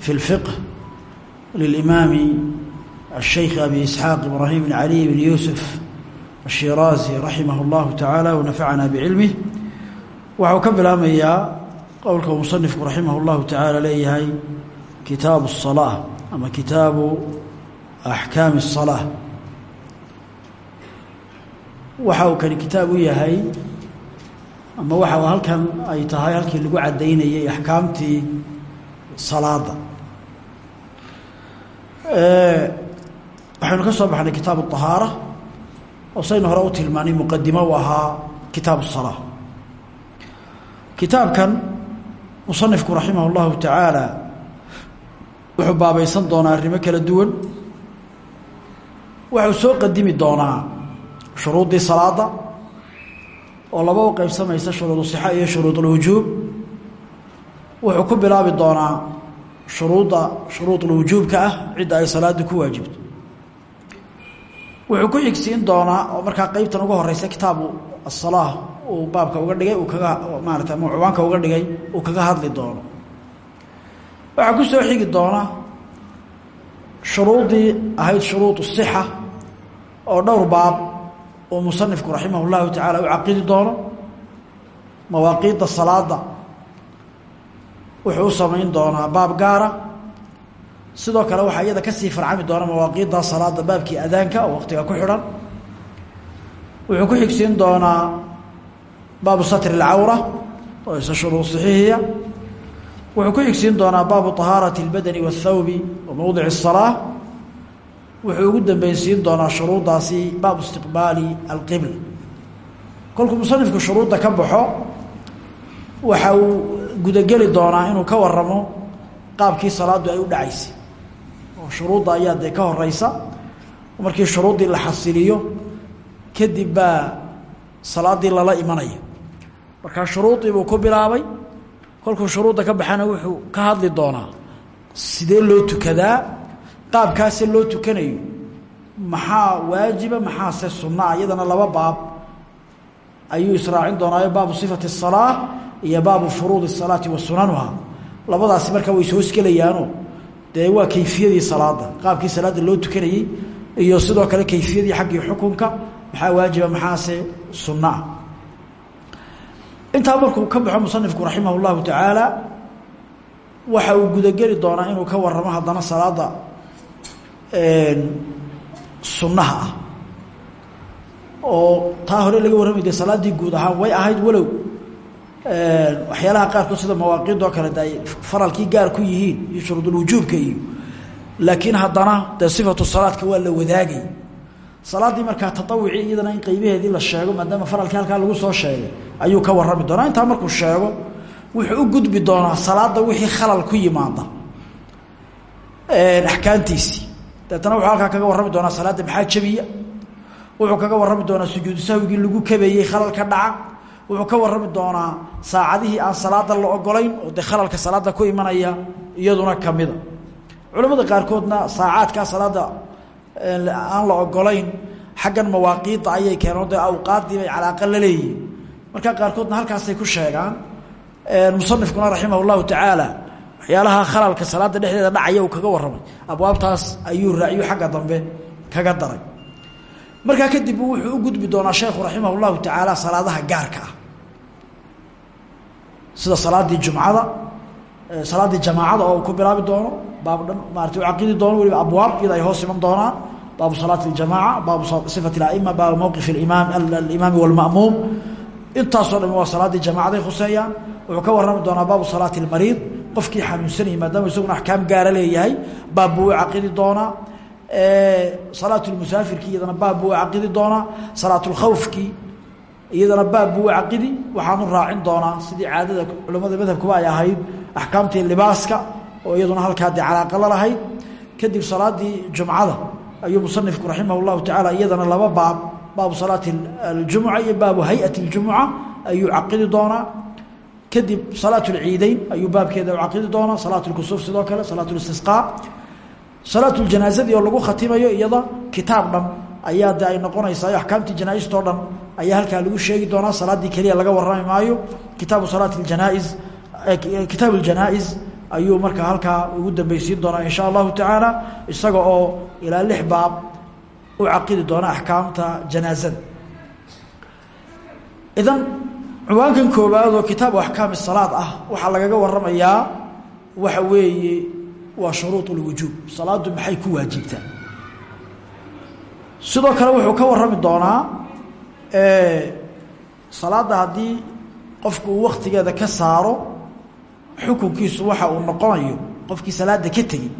في الفقه للإمام الشيخ أبي إسحاق إبراهيم بن علي بن يوسف الشيرازي رحمه الله تعالى ونفعنا بعلمه waxau ka bilaamayaa qowlka uu musanifku raximah اllahu tacaala leeyahay kitaabu الصalaaة ama kitaabu axkaami الصalaaة waxa uu kani kitaab u yahay ama waxa halkan ay tahay halkii lagu cadaynayay axkaamtii salaada. Waxaynu ka soo baxnay kitaab ahaara oo saynu hore u tilmaanay muqadimo u ahaa kitaab salaa kitaabkan musanifku raximah llahu tacaala wuxuu baabaysan doonaa arrimo kala duwan. Waxuu soo qadimi doonaa shuruudii salaada oo laba u qaybsamaysa shuruudu sixa iyo shuruud ulwujuub wuxuu ku bilaabi doonaa shuruudda shuruudulwujuubka ah cidda ay salaadu ku waajibto. Wuxuu ku xigsiin doonaa oo markaa qeybtan uga horeysa kitaabu asalaa uu baabka uga dhigay uu kaga maarata ama cubaanka uga dhigay uu kaga hadli doono. Waxaa ku soo xigi doona shuruudii ahayd shuruud sixa oo dhowr baab uu musanifku raximah اllahu tacaala u caqidi doono mawaaqiidda salaada wuxuu u samayn doonaa baab gaara sidoo kale waxaa iyada kasii farcami doona mawaaqiidda salaada baabkii adaanka oo waqtiga ku xidhan wuxuu ku xigsiin doonaa baabu satr اlcawra oo isa shuruud صaxiixiya wuxuu ku xigsiin doonaa baabu طahaaraةi اlbadani wالthawbi wa mowdic الصalaaة wuxuu ugu dambeynsiin doonaa shuruuddaasi baabu istiqbaali alqibl kolkuu musanifku shuruudda ka baxo waxa uu gudageli doonaa inuu ka waramo qaabkii salaadu ay u dhacaysay oo shuruudda ayaa dee ka horeysa markii shuruuddii la xasiliyo kadib baa salaaddii lala imanaya. Markaa shuruudii buu ku bilaabay kolkuu shuruudda ka baxana wuxuu ka hadli doonaa sidee loo tukadaa? Qaabkaase loo tukanayo. Maxaa waajiba maxaase sunnaa? Iyadana laba baab ayuu israacin doonaayo baabu sifati الsalaa iyo baabu furuudi salaati wa sunanuha labadaas markaa way is hoosgelayaano dee waa kayfiyadii salaada qaabkii salaada loo tukanayey iyo sidoo kale kayfiyadii xaggii xukunka maxaa waajiba maxaase sunaa intaa markuu ka baxo musanifku raximah llahu tacaala waxa uu gudageli doonaa inuu ka waramo haddana salaada sunnaha ah. Oo taa hore laga warramay dee salaaddii guud ahaan way ahayd walow waxyaalaha qaarkood sida mawaaqiidoo kale de ay faralkii gaar ku yihiin iyo shuruudulwujuubka iyo laakiin haddana dee sifatu salaadka waa la wadaagay. Salaaddii markaa taawucii iyadana in qeybaheedii la sheego maadaama faralkii halkaa lagu soo sheegay ayuu ka warrami doonaa. Intaa markuu sheego wuxuu u gudbi doonaa salaadda wixii khalal ku yimaada. Axkaamtiisii. Deetana wuxuu halkaa kaga warrami doonaa salaadda maxaa jabiya? Wuxuu kaga warrami doonaa sujuudu lagu kabeeyey khalal dhaca wuxuu ka warrami doonaa saacadihii aan salaada la ogolayn oo dee khalalka salaada ku imanaya iyaduna kamida culamada qaarkoodna saacaadkaa salaada aan la ogolayn xaggan mawaaqiidda ayay keenoo dee awqaaddii bay calaaqa la leeyihiin marka qaarkoodna halkaasay ku sheegaan musanifkuna raximah اllahu tacaala waxyaalaha khalalka salaada dhexdeeda dhacaya uu kaga warramay. Abwaabtaas ayuu raaciyo xagga dambe kaga daray. Markaa kadib wuxuu u gudbi doonaa sheekhu raximah اllahu tacaala salaadaha gaarka ah sida salaadii jumcada salaaddii jamaacada oo ku bilaabi doono baab dhan maarata u caqidi doono weliba abwaab iyada ay hoos iman doonaan baabu salaati اljamaca baabu sifat اlaima baabu mowqif imaam alimaami wاlma'muum intaasoo dham waa salaaddii jamaacaday khuseeyaan wuxuu ka warrami doonaa baabu salaati اlmariid qofkii xanuunsanayay maadaama isaguna axkaam gaara leeyahay baab buu u caqidi doonaa salaat lmusaafirkii iyadana baab buu u caqidi doonaa salaatulkhawfkii iyadana baab buu u caqidi waxaanu raacin doonaa sidii caadada culamada madhabkuba ay ahayd axkaamtii libaaska oo iyaduna halkaa dee calaaqalo lahayd kadib salaadii jumcada ayuu musanifku raximah llahu tacaala iyadana laba baab baabu salaati aljumuca iyo baabu hay-ati اljumuca ayuu caqidi doonaa kadib salaat اlciideyn ayuu baabkeeda u caqidi doonaa salaat اlkusuuf sidoo kale salaat اlistisqaa salaat ljanaazadii oo lagu khatimayo iyada kitaab dhan ayaa de ay noqonaysaa axkaamtii janaaistoo dhan ayaa halkaa lagu sheegi doonaa salaadii keliya laga warrami maayo. Kitaabu salaati janais kitaab اljanaa-is ayuu markaa halkaa ugu dambeysiin doonaa in sha allahu isaga oo ilaa lix baab u caqidi doona axkaamta janaazada idan cuwaankan koobaad oo kitaabu axkaami salaad ah waxaa lagaga waramayaa waxa weeye waa shuruud اlwujuub salaadu maxay ku waajibtaa? Sidoo kale wuxuu ka warrami doonaa salaadda haddii qofku uu waktigeeda ka saaro xukunkiisu waxa uu noqonayo qofkii salaada ka tegey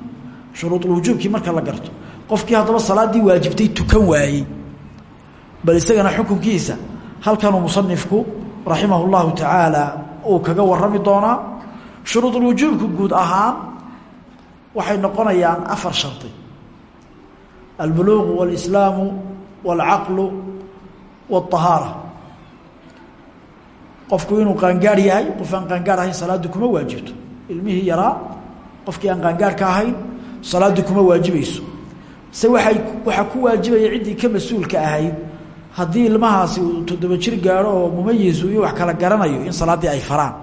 shuruudulwujuubkii marka la garto qofkii haddaba salaaddii waajibtay tukan waayey bal isagana xukunkiisa halkanuu musanifku raximah اllahu tacaala uu kaga warrami doonaa shuruudulwujuubku guud ahaan waxay noqonayaan afar shardi albuluuqu wاlislaamu wاlcaqlu wاطahaara qofku inuu qaangaar yahay qof aan qaangaar ahayn salaaddu kuma waajibto ilmihii yaraa qofkii aan qaangaarka ahayn salaaddu kuma waajibayso se waay waxaa ku waajibaya ciddii ka mas'uulka ahayd haddii ilmahaasi uu toddoba jir gaadho oo mumayizu iyo wax kala garanayo in salaaddii ay faraan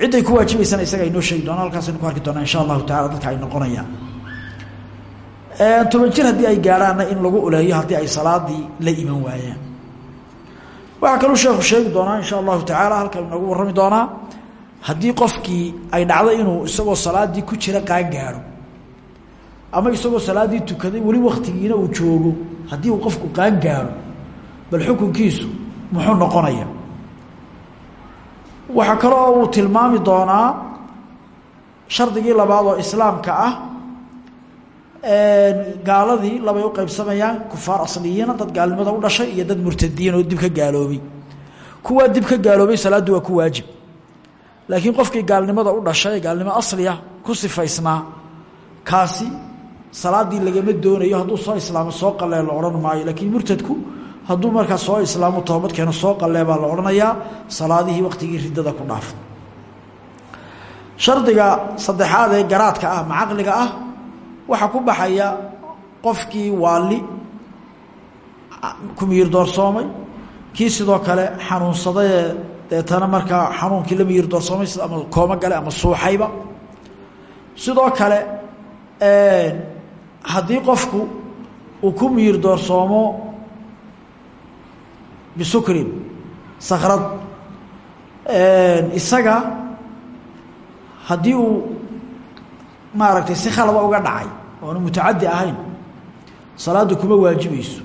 cidday ku waajibaysana isaga inoo sheegi doona halkaasaynu ku arki doonaa insha allahu tacala dadka ay noqonayaan toban jir haddii ay gaadhaanna in lagu uleeyo haddii ay salaadii la iman waayaan waxaa kaluu sheekhu sheegi doonaa insha allahu tacaala halkan inoogu warrami doonaa haddii qofkii ay dhacdo inuu isagoo salaadii ku jira qaan gaadho ama isagoo salaaddii tukaday weli waktigiina uu joogo haddii uu qofku qaan gaadho bal xukunkiisu muxuu noqonaya waxaa kaloo uu tilmaami doonaa shardigii labaad oo islaamka ah gaaladii labay u qaybsamayaan kufaar asliyiina dad gaalnimada u dhashay iyo dad murtadiin oo dib ka gaaloobay kuwaa dib ka waa ku waajib. Laakiin qofkii gaalnimada u dhashay gaalnimo asliya ku sifaysnaa kaasi salaaddii lagama doonayo hadduu soo islaamo soo qalee la odhan maayo. Laakiin murtadku hadduu markaa soo islaamo toobadkeeno soo qalee baa la odhanayaa salaadihii waktigii riddada ku dhaafo shardiga saddexaad ee garaadka ah ma caqliga ah waxaa ku baxaya qofkii waali ku miyir doorsoomay. Kii sidoo kale xanuunsadayee deetana markaa xanuunkii la miyir doorsoomay ama koomo gale ama suuxayba. Sidoo kale haddii qofku uu ku miyir doorsoomo bisukrin sakrad isaga haddii uu maaragtay si khalaba uga dhacay oonu mutacadi ahayn. Salaaddu kuma waajibayso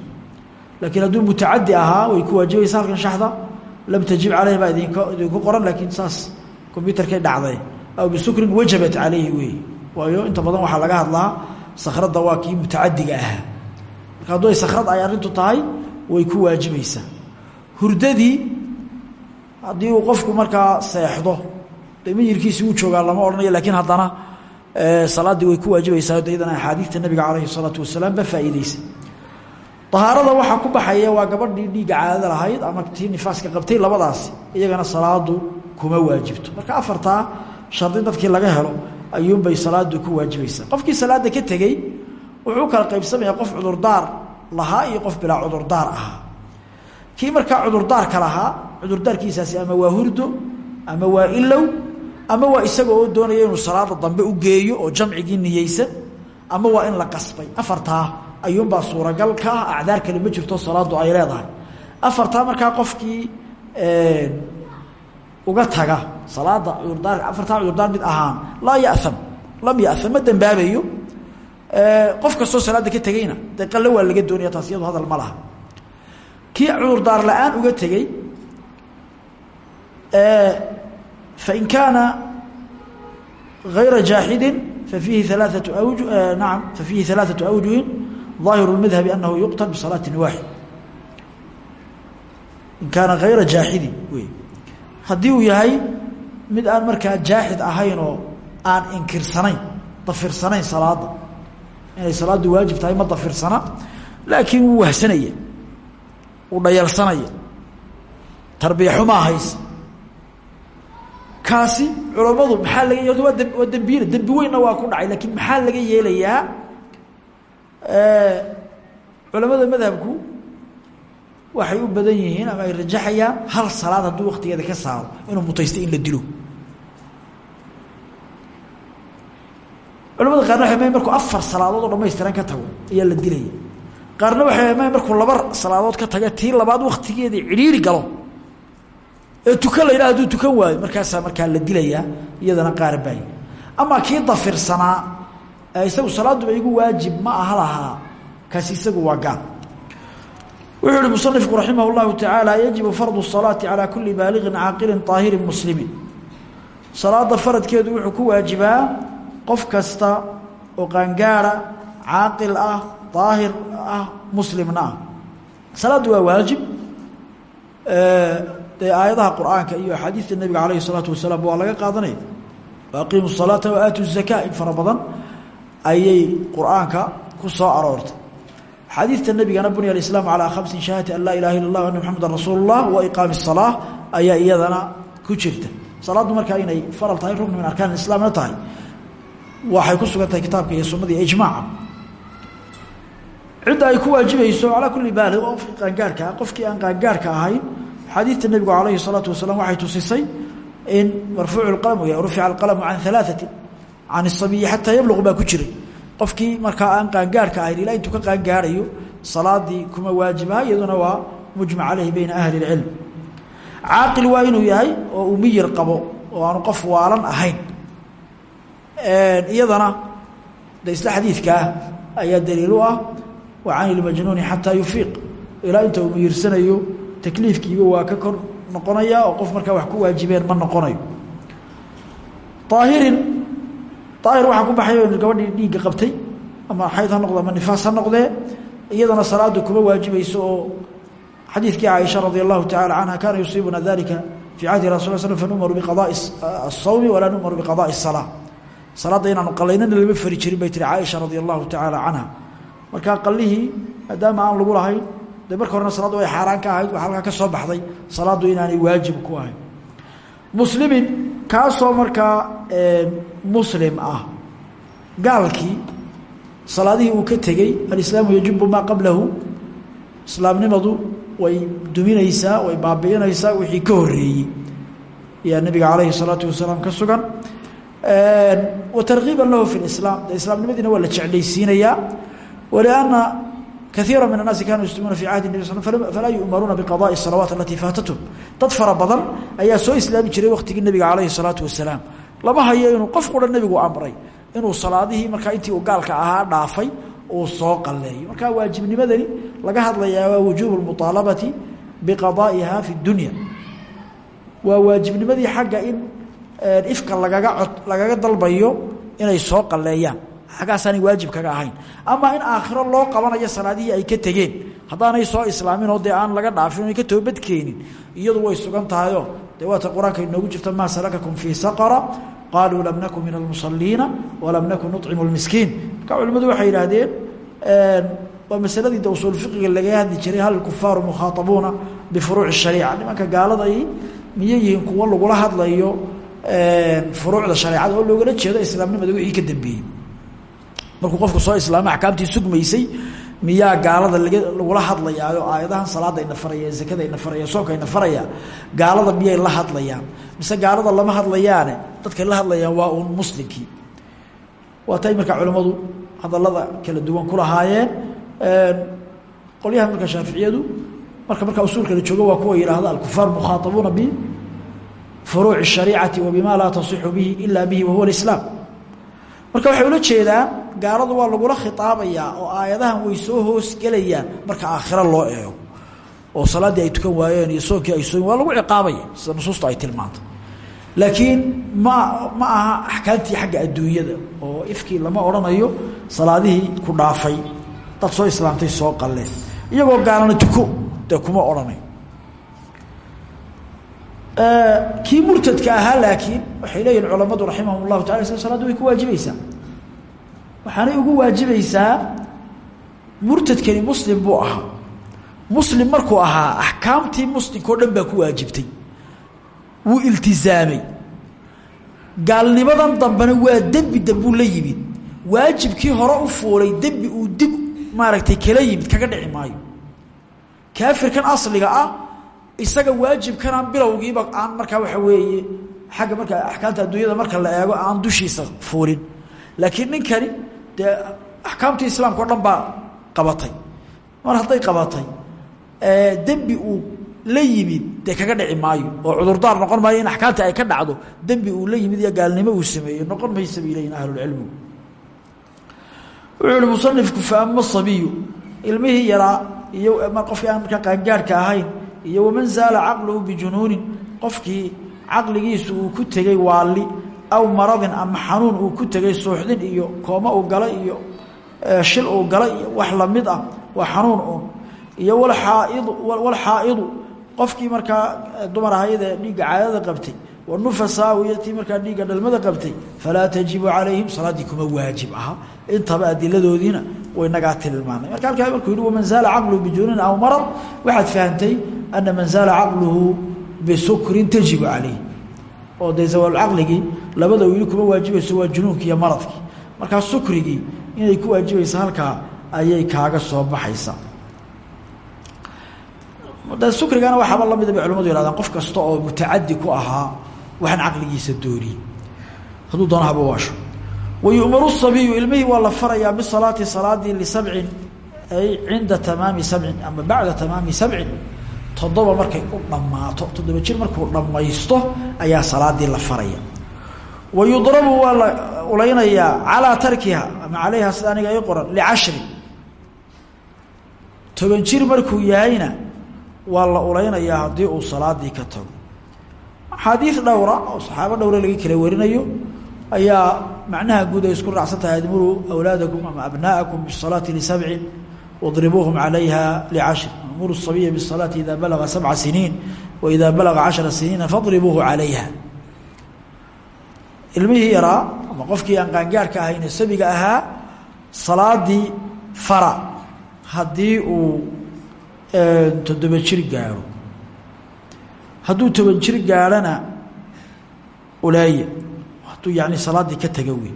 laakiin hadduu mutacadi ahaa way ku waajibaysa halkan shaxda lam tajib caleyh baa idink idinku qoran laakiin saas combyuterkay dhacday. Aw bisukrin wajabat caleyhi wey. Waayo inta badan waxaa laga hadlaa sakradda waa kii mutacadiga ahaa. Marka hadduu ay arrintu tahay way ku waajibaysaa. Hurdadii haddii uu qofku markaa seexdo de miyirkiisi uu joogaa lama odhanayo laakiin haddana salaaddii way ku waajibaysaa iyadana axaadiidta nabiga calayhi salaatu wasalaam ba faa'iideysa. Dahaarada waxaa ku baxaya waa gabadhii dhiigga caadada lahayd ama tii nifaaska qabtay labadaasi iyagana salaadu kuma waajibto. Marka afartaa shardi dadkii laga helo ayuunbay salaadu ku waajibaysaa qofkii salaada ka tegey wuxuu kala qaybsamayaa qof cudurdaar lahaa iyo qof bilaa cudurdaar ahaa. Kii markaa cudurdaarka lahaa cudurdaarkiisaasi ama waa hurdo ama waa ilow ama waa isaga oo doonaya inuu salaada dambe geeyo oo jamcigii niyeysan ama waa in la qasbay. Afartaa ayuunbaa suuragal ka ah. Acdaar kale ma jirto salaadu ay leedahay. Afartaa markaa qofkii uga taga salaada cudurdaar afartaa cudurdaar mid ahaan laa yaam lam yaam ma dembaabayo qof kastoo salaada ka tegeyna qalle waa laga doonaya taas hadal ma laha. Kii la'aan uga tegey fain kaana غayra jaaxidi fafiihi ثalaaثaة awju naam fafiihi ثalaaثaة awjuhin ظaahiru الmadhabi anahu yuqtal bisalaaةi waaxid in kaana hayra jaaxidi wey haddii uu yahay mid aan markaa jaaxid ahayn oo aan inkirsanayn dafirsanayn salaada inay salaaddu waajib tahay ma dafirsana laakiin wuu wahsanaya wuu dhayalsanaya tarbiyaxumaa haysa kaasi culammadu maxaa laga d waa dembiile dembi weynna waa ku dhacay laakiin maxaa laga yeelayaa culamada madhabku waxay u badan yihiin ama ay rajaxayaan hal salaad hadduu waktigeeda ka saaro inuu mutaystay in la dilo. Culamada qaarna waxay mayn markuu afar salaadood oo dhamaystiran ka tago ayaa la dilaya qaarna waxay mayn markuu laba salaadood ka taga tii labaad waktigeedii cidhiiri galo ee tukan la yidhaha haduu tukan waayo markaasaa markaa la dilayaa iyadana qaar baay amaa kii dafirsanaa isagu salaaduba igu waajib ma aha lahaa kaasi isagu waa gaal wuxuu ihi musanifku raximah اllahu tacaala yajibu fardu الsalaati calى kuli baaliغin caaqilin طaahirin muslimi salaada faradkeedu wuxuu ku waajibaa qof kasta oo qaangaara caaqil ah daahir ah muslimna ah salaaddu waa waajib dee aayadaha qur'aanka iyo axaadiista nabiga alayh salaatu wasalaam waa laga qaadanaya aqiimu salaata wa aatu zakaa in fara badan ayay qur'aanka ku soo aroortay. Axaadiista nebigana bunya alislaam calaa khamsin shahati an laa ilaha illa allah ana maxamedan wa iqaami salaa ayaa iyadana ku jirta. Salaaddu markaa inay faral tahay rugni min arkaan islaamna tahay waxay ku sugan tahay kitaabka iyo sunadii ijmaaca cidda ay ku waajibayso calaa kulli baali qofkii qaangaarka ah qofkii aan qaangaarka ahayn xadiidta nebigu calayhi الsalaatu wasalaam waxay tusisay in marfuucu اqalm ya rufica alqalamu can alaaثati can الsabiyi xataa yabluq baa ku jiray qofkii markaa aan qaangaarhka ahayn ilaa intuu ka qaangaarayo salaadii kuma waajibaha iyaduna waa mujmac caleyhi bayna ahli اlcilm caaqil waa inuu yahay oo uu miyir qabo oo aanu qof waalan ahayn iyadana de isla xadiidkaa ayaa daliil u ah wa can ilmajnuuni xataa yufiiq ilaa inta uu miyirsanayo takliifkiiba waa ka kor noqonaya oo qof markaa wax ku waajibeen ma noqonayo. Aahirin aahir waxaa ku baxay gabadhii dhiigga qabtay ama xayd ha ama nifaas ha iyadana salaadu kuma waajibayso oo xadiidkii caaisha radi allahu tacala canha kaana yusiibuna dalika fii cahdi rasul l slm fanumaru biqadaai asawmi walaa numaru biqadaai الsalaa salaadda inaanu qalaynana lama fari jirin bay tihi caaisha radia allahu tacaala canha markaa qalihii aan lagu lahayn de marka horena salaaddu ay ka ahayd waa halkaa ka soo baxday salaaddu inaanay waajib ku ahay muslimin kaasoo markaa eh, muslim ah gaalkii salaadihii uu ka tegey alislaamu yajibu ma qablahu islaamnimadu way duminaysaa way baabi'inaysaa wixii ka horreeyey ayaa nabiga calayhi salaatu wasalaam ka sugan. Eh, wa tarkiiba lahu fi lislaam de islaamnimadiina waa la jeclaysiinayaa kaiira min annaasi kaanuu yuslimuuna fi cahdi nabi sl falaa yu'maruuna biqadaai salawaat alatii faatatum dad fara badan ayaa soo islaami jiray waqtigii nabiga calayhi salaatu wasalaam lama hayo inuu qofku dhan nebigu amray inuu salaadihii markaa intii uu gaalka ahaa dhaafay uu soo qalleeyo markaa waajibnimadani laga hadlayaa waa wujuubu lmuaalabati biqadaa'iha fi dunya waa waajibnimadii xagga in ifka lagaga lagaga dalbayo inay soo qalleeyaan xaggaasaanay waajib kaga ahayn. Ama in aakhiro loo qabanayo salaadihii ay ka tegeen haddaanay soo islaamin oo dee aan laga dhaafin oy ka toobadkeenin iyadu way sugan tahayoo dee waata qur'aanka inoogu jirta maa salakakum fii saqara? Qaaluu lam nakun min almusaliina walam nakun nucimu lmiskiin marka culimmadu waxay yidhaahdeen waa masaladii de usuul fiqiga laga hadli jiray hal kufaaru mukhaaabuuna bifuruuci shariica. Nimanka gaalada ay miyay yihiin kuwo lagula hadlayo furuucda shareecada oo loogala jeedo islaamnimada wixii ka dambeeyey markuu qofku soo islaamay axkaamtii sugmaysay miyaa gaalada laga lagula hadlayaayo aayadahan salaada ina faraya zakada ina faraya soonka ina faraya gaalada miyay la hadlayaan mise gaalada lama hadlayaane dadkay la hadlayaan waa uun muslimkii waa tay markaa culimmadu hadalada kala duwan ku lahaayeen qolyahan marka shaaficiyadu marka markaa usuulka la joogo waa kuwa yidhaahda alkufaar mukhaaabuuna bifuruuci الshariicati wa bima laa tasixu bihi ila bihi wahuwa اlislaam marka waxay ula jeedaan gaaladu waa lagula khitaabayaa oo aayadahan way soo hoosgelayaan marka aakhiro loo eego. Oo salaaddii ay tukan waayeen iyo soonkii ay sooyin waa lagu ciqaabaya sida nusuusta ay tilmaantay. Laakiin ma ma aha axkaamtii xagga adduunyada oo ifkii lama odhanayo salaadihii ku dhaafay. Dad soo islaamtay soo qalleen. Iyagoo gaalana tuko dee kuma odhanayo kii murtadka ahaa laakiin waxay leeyihiin culamadu raximahum llahu taala isla salaaddu way ku waajibaysaa waxaanay ugu waajibaysaa murtadkani muslim buu ahaa. Muslim markuu ahaa axkaamtii muslimka o dhan baa ku waajibtay. Wuu iltizaamay gaalnimadan dambena waa dembi dambuu la yimid. Waajibkii hore u fuulay dembi uu dib maaragtay kala yimid kaga dhici maayo. Kaafirkan asliga ah isaga waajibkanaan bilowgiiba aan markaa waxa weeye xagga markaa axkaamta adduunyada marka la eego aan dushiisa fuulin. Laakiin ninkani dee axkaamtii islaamka o dhan baa qabatay. Mar hadday qabatay dembi uu la yimid dee kaga dhici maayo oo cudurdaar noqon maayo in axkaamta ay ka dhacdo dembi uu la yimid iyo gaalnimo uu sameeyey noqon maysa bay leeyihiin ahlulcilmigu wuxuu ihi musanifku fa ama sabiyu ilmihii yaraa iyo qofkii aan markaa qaangaarhka ahayn iyo waman zaala caqluhu bijunuunin qofkii caqligiisu uu ku tegey waalli aw maradin ama xanuun uu ku tegey suuxdin iyo kooma uu galay iyo shil uu galay iyo wax la mid ah waa xanuun uun. Iyo walxaaidu qofkii markaa dumar ahayadee dhiigga caadada qabtay wanufasaau iyo tii markaa dhiigga dhalmada qabtay falaa tajibu calayhim salaaddii kuma waajib aha intaba adiladoodiina way nagaa tilmaanay marka halkaa markuu yihi waman zaala caqluhu bijunuunin aw marad waxaad fahamtay ana man zaala caqluhu bisukrin tajibu calayh oo dee zawaalcaqligii labada wili kuma waajibayso waa junuunkii iyo maradkii markaa sukrigii inay ku waajibaysa halkaa ayay kaaga soo baxaysaa de sukrigana waxaaba lamida bay culamadu yihahdaan qof kasta oo mutacadi ku ahaa waxaan caqligiisa dooriye hadduu doono haba waasho. Wayu'maru sabiyu ilmihii waa la farayaa bisalaati salaadii lisabcin ay cinda tamaami sabcin ama bacda tamaami sabcin. Toddoba markay u dhammaato toddoba jir markuu dhammaysto ayaa salaadii la faraya wa yudrabu waa la ulaynayaa calaa tarkiha ama calayha sida aniga i qoran licashrin toban jir markuu yahayna waa la ulaynayaa uu salaadii ka tago axaadiid dhowra oo saxaabo dhowra laga kala warinayo ayaa macnaha guud ay isku raacsan tahay admuruu awlaadakum ama abna'akum bisalaati lisabcin wadribuuhum calayha licashrin amuru sabiya bisalaati ida balaga sabca siniin wa ida balaga cashara siniina fadribuuhu calayha. Ilmihii yaraa ama qofkii aan qaangaarka ahayne sabiga ahaa salaadii fara haddii uu toddoba jir gaaro hadduu toban jir gaarhana ulaaya. Hadduu yani salaaddii ka taga wey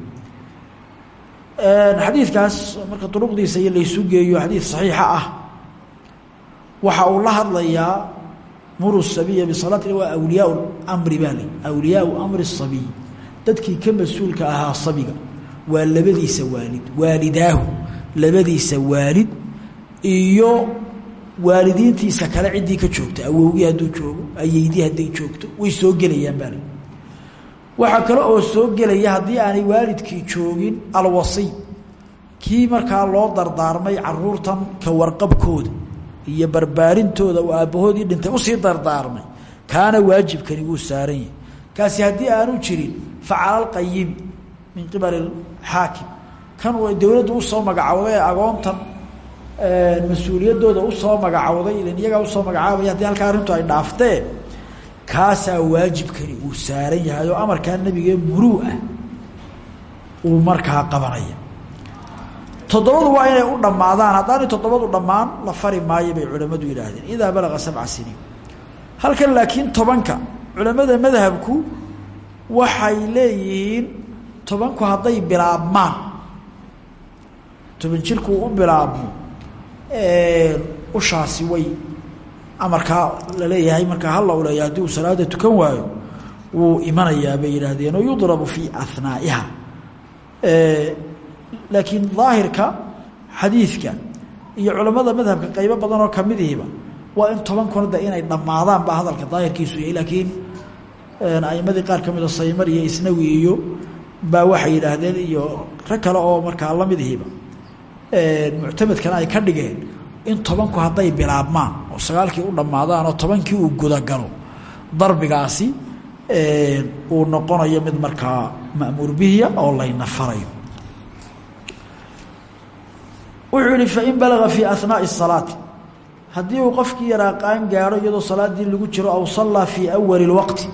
xadiidkaas marka duruqdiisa iyo laysu geeyo xadiid saxiixa ah waxa uu la hadlayaa muru sabiya bisalaati waa awliyaa amri baa le awliyaau amri sabiy. Dadkii ka mas'uulka sabiga. Waa labadiisa waalid. Waalidaahu labadiisa waalid iyo waalidiintiisa kale ciddii ka joogta awowgii hadduu joogo ayeydii hadday joogto way soo gelayaan baale waxaa kale oo soo gelaya haddii aanay waalidkii joogin alwasiy kii markaa loo dardaarmay caruurtan ka warqabkooda iyo barbaarintooda oo aabbahoodii dhintay u sii dardaarmay kaana waajibkani wuu saaran yahay. Kaasi haddii aanu jirin facala alqayimi min qibali xaakim kan dowladdu u soo magacowday ee agoontan mas'uuliyadooda u soo magacowday ilan iyagaa u soo magacaabaya haddii halkaa arrintu ay dhaaftee kaasaa waajibkani uu saaran yahay oo amarkaa nebigee muruu ah uu markaa qabanaya. Toddobadu waa inay u dhammaadaan haddaanay toddobadu dhammaan la fari maayo bay culammadu yidhaahdeen. Idaa balaga sabca siniin. Halkan laakiin tobanka culammada madhabku waxay leeyihiin tobanku hadday bilaabmaan toban jirku u bilaabmo ushaasi way. Amarkaa la leeyahay markaa hala uleeya haddii uu salaada tukan waayo wuu imanayaa bay yidhaahdeen oo yudrabu fii ahnaa'iha laakiin daahirka xadiidka iyo culammada madhabka qaybo badan oo kamidihiba waa in tobankuna de inay dhammaadaan baa hadalka daahirkiisu yahay laakiin aimadii qaar ka mida saymar iyo isnawi iyo baa waxay yidhaahdeen iyo rag kale oo markaa lamidihiba muctamadkana ay ka dhigeen in tobanku hadday bilaabmaan oo sagaalkii u dhammaadaan oo tobankii uu gudagalo darbigaasi uu noqonayo mid markaa ma'muur bihiya oo layna farayo wuxuu yihi fain balaga fii ahnaaءi الsalaati haddii uu qofkii yaraa qaan gaadho iyadoo salaadii lagu jiro aw sallaa fii awali اlwaqti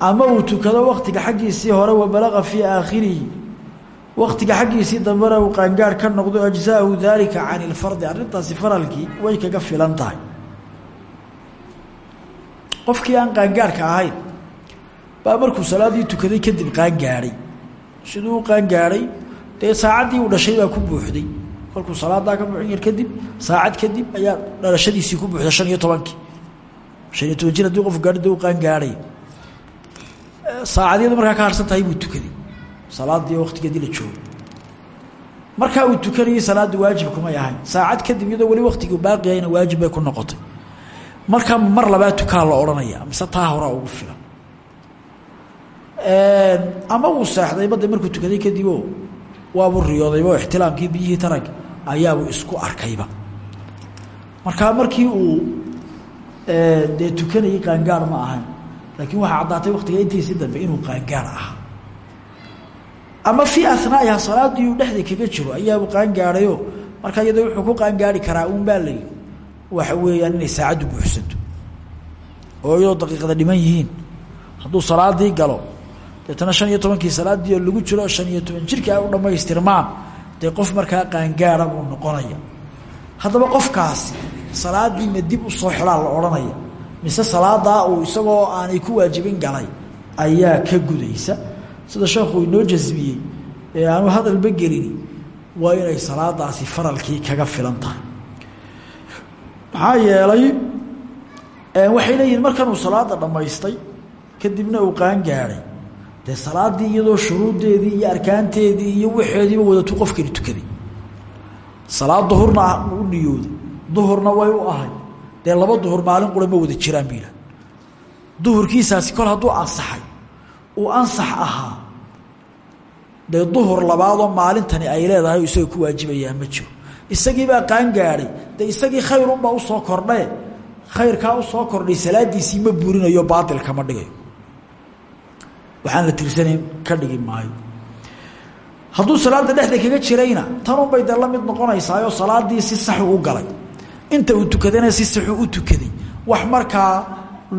ama uu tukado waqtiga xaggiisii hore wabalaqa fii aakhirihi waqtiga xaggiisii dambena uu qaangaar ka noqdo ajzaahu daalika can ilfardi arrintaasi faralkii way kaga filan tahay. Qofkii aan qaangaarhka ahayn baa markuu salaaddii tukaday kadib qaangaadhay siduu u qaangaadhay dee saacaddii dhashay baa ku buuxday. Kolkuu salaadaa ka buuxin yar kadib saacad kadib ayaa dhalashadiisii ku buuxday shan iyo tobankii. Shan iyo toban jir haddii qofu gaadho de markaa ka harsan buu tukaday salaadii waktigeedii la joogo. Markaa uu tukanayay salaadda waajib kumay ahayn. Saacad kadib iyadoo weli waktigii baaqi ahayna waajib bay ku noqotay. Marka mar labaa tukaa la odhanaya mise taa horaa ugu filan. Ama uu seexdayba de markuu tukaday kadiboo waabuu riyoodayba oo ixtilaamkii biyihii taranka ayaabuu isku arkayba markaa markii uu dee tukanayay qaangaar ma ahayn laakiin waxaa caddaatay waktiga intiisii dambe inuu qaangaar ahaa ama fii anaa'iha salaadii uu dhexda kaga jiro ayaabuu qaangaadhayo. Markaa iyadoo wuxuu ku qaangaari karaa uun baa layi waxa weeyaan inay saacaddu buuxsanto oo iyadoo daqiiqada dhiman yihiin. Hadduu salaadii galo deetana shan iyo tobankii salaadii oo lagu jiro shan iyo toban jirka ay u dhammaystirmaan. Dee qof markaa qaangaara buu noqonaya. Haddaba qofkaasi salaadii ma dib u soo xelaa la odhanaya. Mise salaadaa uu isagoo aanay ku waajibin galay ayaa ka gudaysa sida sheekhu inoo jasmiyey ee aanu hadalba gelini waa inay salaadaasi faralkii kaga filan tahay. Maxaa yeelay waxay leeyihiin markanuu salaada dhammaystay kadibna uu qaangaadhay dee salaadii iyadoo shuruuddeedii iyo arkaanteedii iyo waxeediiba wadatu qofkani tukaday. Salaad duhurna u niyooday. Duhurna way u ahay dee laba duhur maalin qura ma wada jiraan yidhah duhurkiisaasi kol hadduu ansaxay uu ansax ahaa dee duhur labaadoo maalintani ay leedahay isaga ku waajibayaa ma jiro. Isagiibaa qaangaadhay dee isagii khayrunbaa u soo kordhae khayrkaa u soo kordhay salaadiisii ma burinayo baatilka ma dhigayo. Waxaan la tirsanayn ka dhigi maayo. Hadduu salaada dhexda kaga jirayna tanunbay dee la mid noqonaysaayoo salaadii si saxu u galay. Inta uu tukadana si saxuu u tukaday. Wax markaa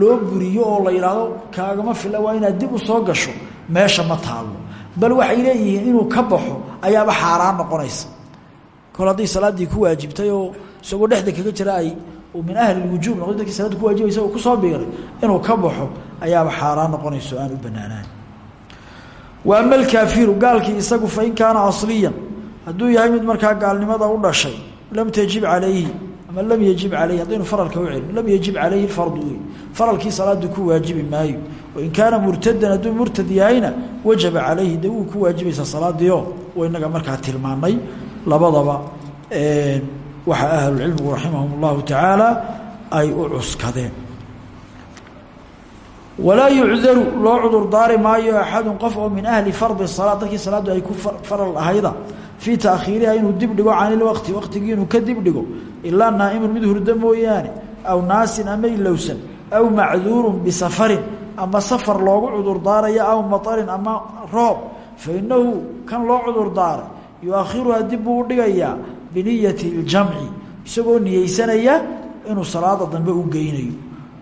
loo buriyo oo la yidhaahdo kaagama fila waa inaad dib u soo gasho meesha ma taalo bal waxay leeyihiin inuu ka baxo ayaaba xaaraan noqonaysa. Kol hadday salaaddii ku waajibtay oo isagoo dhexda kaga jira ay min ahli lwujuub noqday dadkii salaadda ku waajibaysa uu ku soo biiray inuu ka baxo ayaaba xaaraan noqonayso aan u banaanayn wa ama alkaafiru gaalkii isagu fain kaana asliyan hadduu yahay mid markaa gaalnimada u dhashay lam tajib calayhi ama lam yajib calayhi haddaynu faralka u lam yajib calayhi fardu wey salaadu ku waajibi maayo wain kaana murtadan hadduu murtad yahayna wajaba calayhi de wuu ku waajibaysaa salaadiio wa inaga markaa tilmaanay labadaba waxa ahlucilmigu raximahum اllahu tacaala ay u cuskadeen walaa yucdaru loo cudur daari maayo axadun qof oo min ahli fardi salaa dadkii salaaddu ay ku faral ahayda fii taakhiiriha inuu dib dhigo can ilwaqti waqtigii inuu ka dib dhigo ilaa naa'imun mid hurdo mooyaane aw naasin ama ilowsan aw macduurun ama safar loogu cudur daarayo aw matarin ama roob fa inahu kan loo cudur daaray yu-akhiruha dib buu u dhigayaa biniyati اljamci isagoo niyeysanaya inuu salaada dambe u geynayo.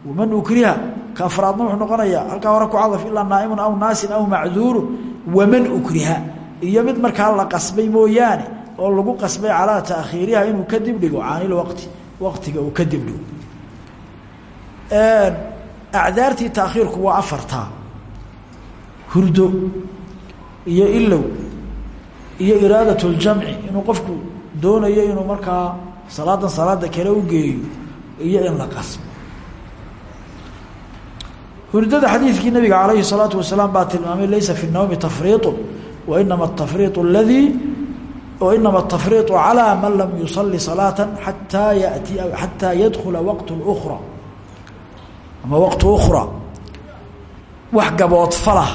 Waman ukriha ka afraadna wuxuu noqonayaa halkaa hore ku cadaf ilaa naa'imun aw naasin aw macduurun waman ukriha iyo mid markaa la qasbay mooyaane oo lagu qasbay calaa taakhiiriha inuu ka dib dhigo can ilwaqti waqtiga uu ka dib dhigo acdaartii taakhiirku waa afartaa hurdo iyo ilow iyo iraadat اljamci inuu qofku doonayo inuu markaa salaadan salaada kale u geeyo iyo in la qasbo hurdada xadiidkii nabiga calayhi الsalaatu wasalaam baa tilmaamay laysa fi الnawmi tafriiطu wainama الtafriiط اladii wainama الtafriiطu calى man lam yusali salaaةa xataa yati xataa yadkula waqt اkra ama waqtu ukra wax gaboodfalah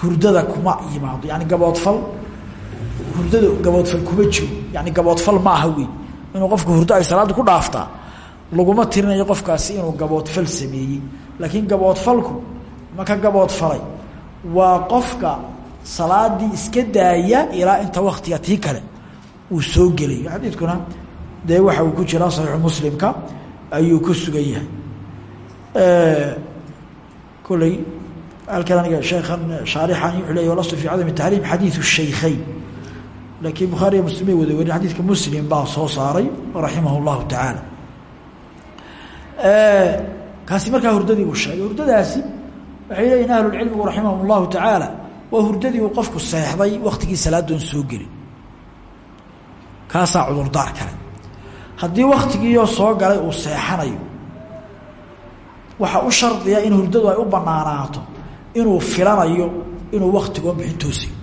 hurdada kuma yimaado. Yani gaboodfal hurdada gaboodfal kuma jiro. Yani gaboodfal ma aha wey inuu qofka hurdo ay salaadda ku dhaaftaa laguma tirinayo qofkaasi inuu gaboodfal sameeyey. Laakiin gaboodfalku ma ka gaboodfalay waa qofka salaadii iska daaya ilaa inta waktiga tii kale uu soo gelayo. Xadiidkuna dee waxa uu ku jiraa saxiixu muslimka ayuu ku sugan yahay. Koley halkan aniga sheekan shaarixan wuxuu leya lastu fi cadami taxriim xadiidu shaykhayn. Laakiin bukhaariya muslim ay wada xadiidka muslim baa soo saaray raximah اllahu tacaala kaasi markaa hurdadii uu sheegay. Hurdadaasi waxay leeyihiin ahlulcilmigu raximahum اllahu tacaala waa hurdadii uu qofku seexday waktigii salaadoon soo gelin. Kaasaa cudurdaar kale haddii waktigiioo soo galay uu seexanayo waxaa u shardiya in hurdadu ay u banaanaato inuu filanayo inuu waktigoo bixin toosiyo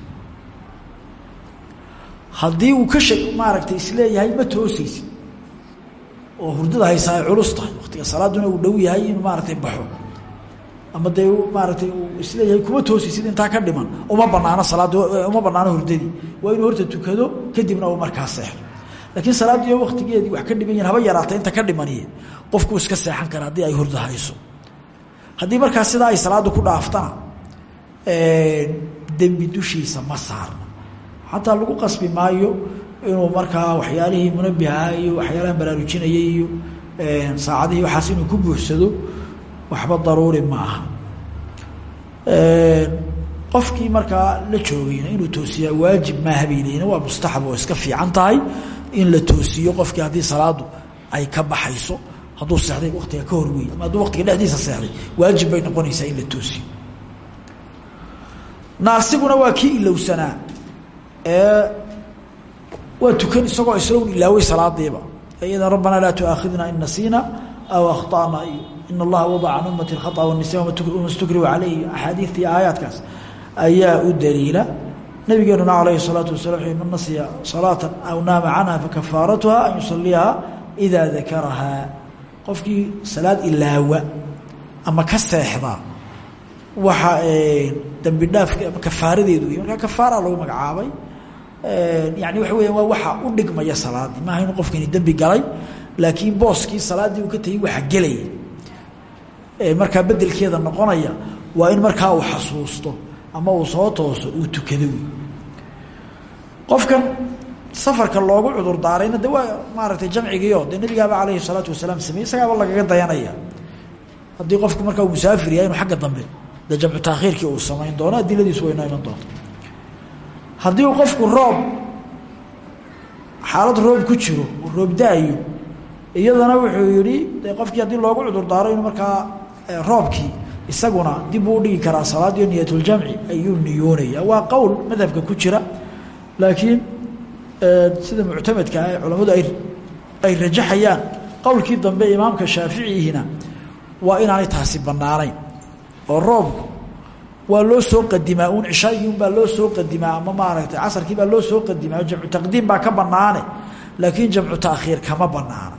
haddii uu ka sha maaragtay is leeyahay ma toosaysid oo hurdada haysaa ay culus tahay waktiga salaaduna uu dhow yahay inuu maaragtay baxo. Ama dee maaragtay uu is leeyahay kuma toosaysid intaa ka dhiman uma banaano salaad uma banaano hurdadii. Waa inuu horta tukado kadibna uu markaa seexdo laakiin salaaddiio waktigeedii wax ka dhiman yihiin haba yaraata inta ka dhimaniye. Qofkuu iska seexan kara haddii ay hurdo hayso. Haddii markaa sidaa ay salaaddu ku dhaaftana dembi dushiisa ma saarno. Xataa lagu qasbi maayo inuu markaa waxyaalihii munabiha iyo waxyaalaha baraarujinayay iyo saacadihii waxaas inuu ku buuxsado waxba daruuri ma aha. Qofkii markaa la joogayna inuu toosiyaa waajib maaha bay waa mustaxab oo iska fiican tahay in la toosiyo qofkii haddii salaadu ay ka baxayso hadduu seexday waktiga ka hor weyn ama hadduu waktiga dhexdiisa seexday waajib bay noqonaysaa in la toosiyo. Naasiguna waa kii ilowsanaa. Ee waa tukan isagoo islowna ilaaway salaadiiba iyada rabbanaa laa tuaakhidna in nasiina aw akhta'na. In allaha wadaca can ummati alkhata wanisa wama stukrihu calayh axaadiitii aayaadkaas ayaa u daliila nabigeenuna alayhi الsalaatu wasala man nasiya salaata aw naama canha fakafaaratuha an yusaliyaha إida dakarahaa qofkii salaad ilaawa ama ka seexda waxa dambi dhaaf kafaaradeedu wey markaa kafaara lagu magacaabay yani waxa weya waa waxa u dhigmaya salaadii maaha inuu qofkani dembi galay laakiin booskii salaaddii uu ka tegey waxa gelaya markaa bedelkeeda noqonaya waa in markaa uu xasuusto ama uu soo tooso uu tukado. Qofkan safarka loogu cudur daarayna de waa maaragtay jamcigiio dee nabigaaba alayhi salaatu wasalaam sameyey isagaaba lagaga dayanaya. Haddii qofku markaa uu musaafir yahay inuu agga dambe dee jamcu taakhiirkii uu samayn doono adiladiisu way noo iman doonto. Haddii qofku roob xaalad roob ku jiro roob da'ayo iyadana wuxuu yihi de qofkii haddii loogu cudur daaro markaa roobkii isaguna dib uu dhigi karaa salaadiyo niyatuljamci ayuu niyoonaya. Waa qowl madhabka ku jira laakiin sida muctamadka ah culammadu ay ay rajaxayaan qowlkii dambe imaamka shaaficihina waa inaanay taasi banaanayn oo roobku waa loo soo qadimaa un cishaaigii un baa loo soo qadimaa ama maaragtay casarkii baa loo soo qadimaa jamcu taqdiim baa ka banaane laakiin jamcu taakhiir kama banaana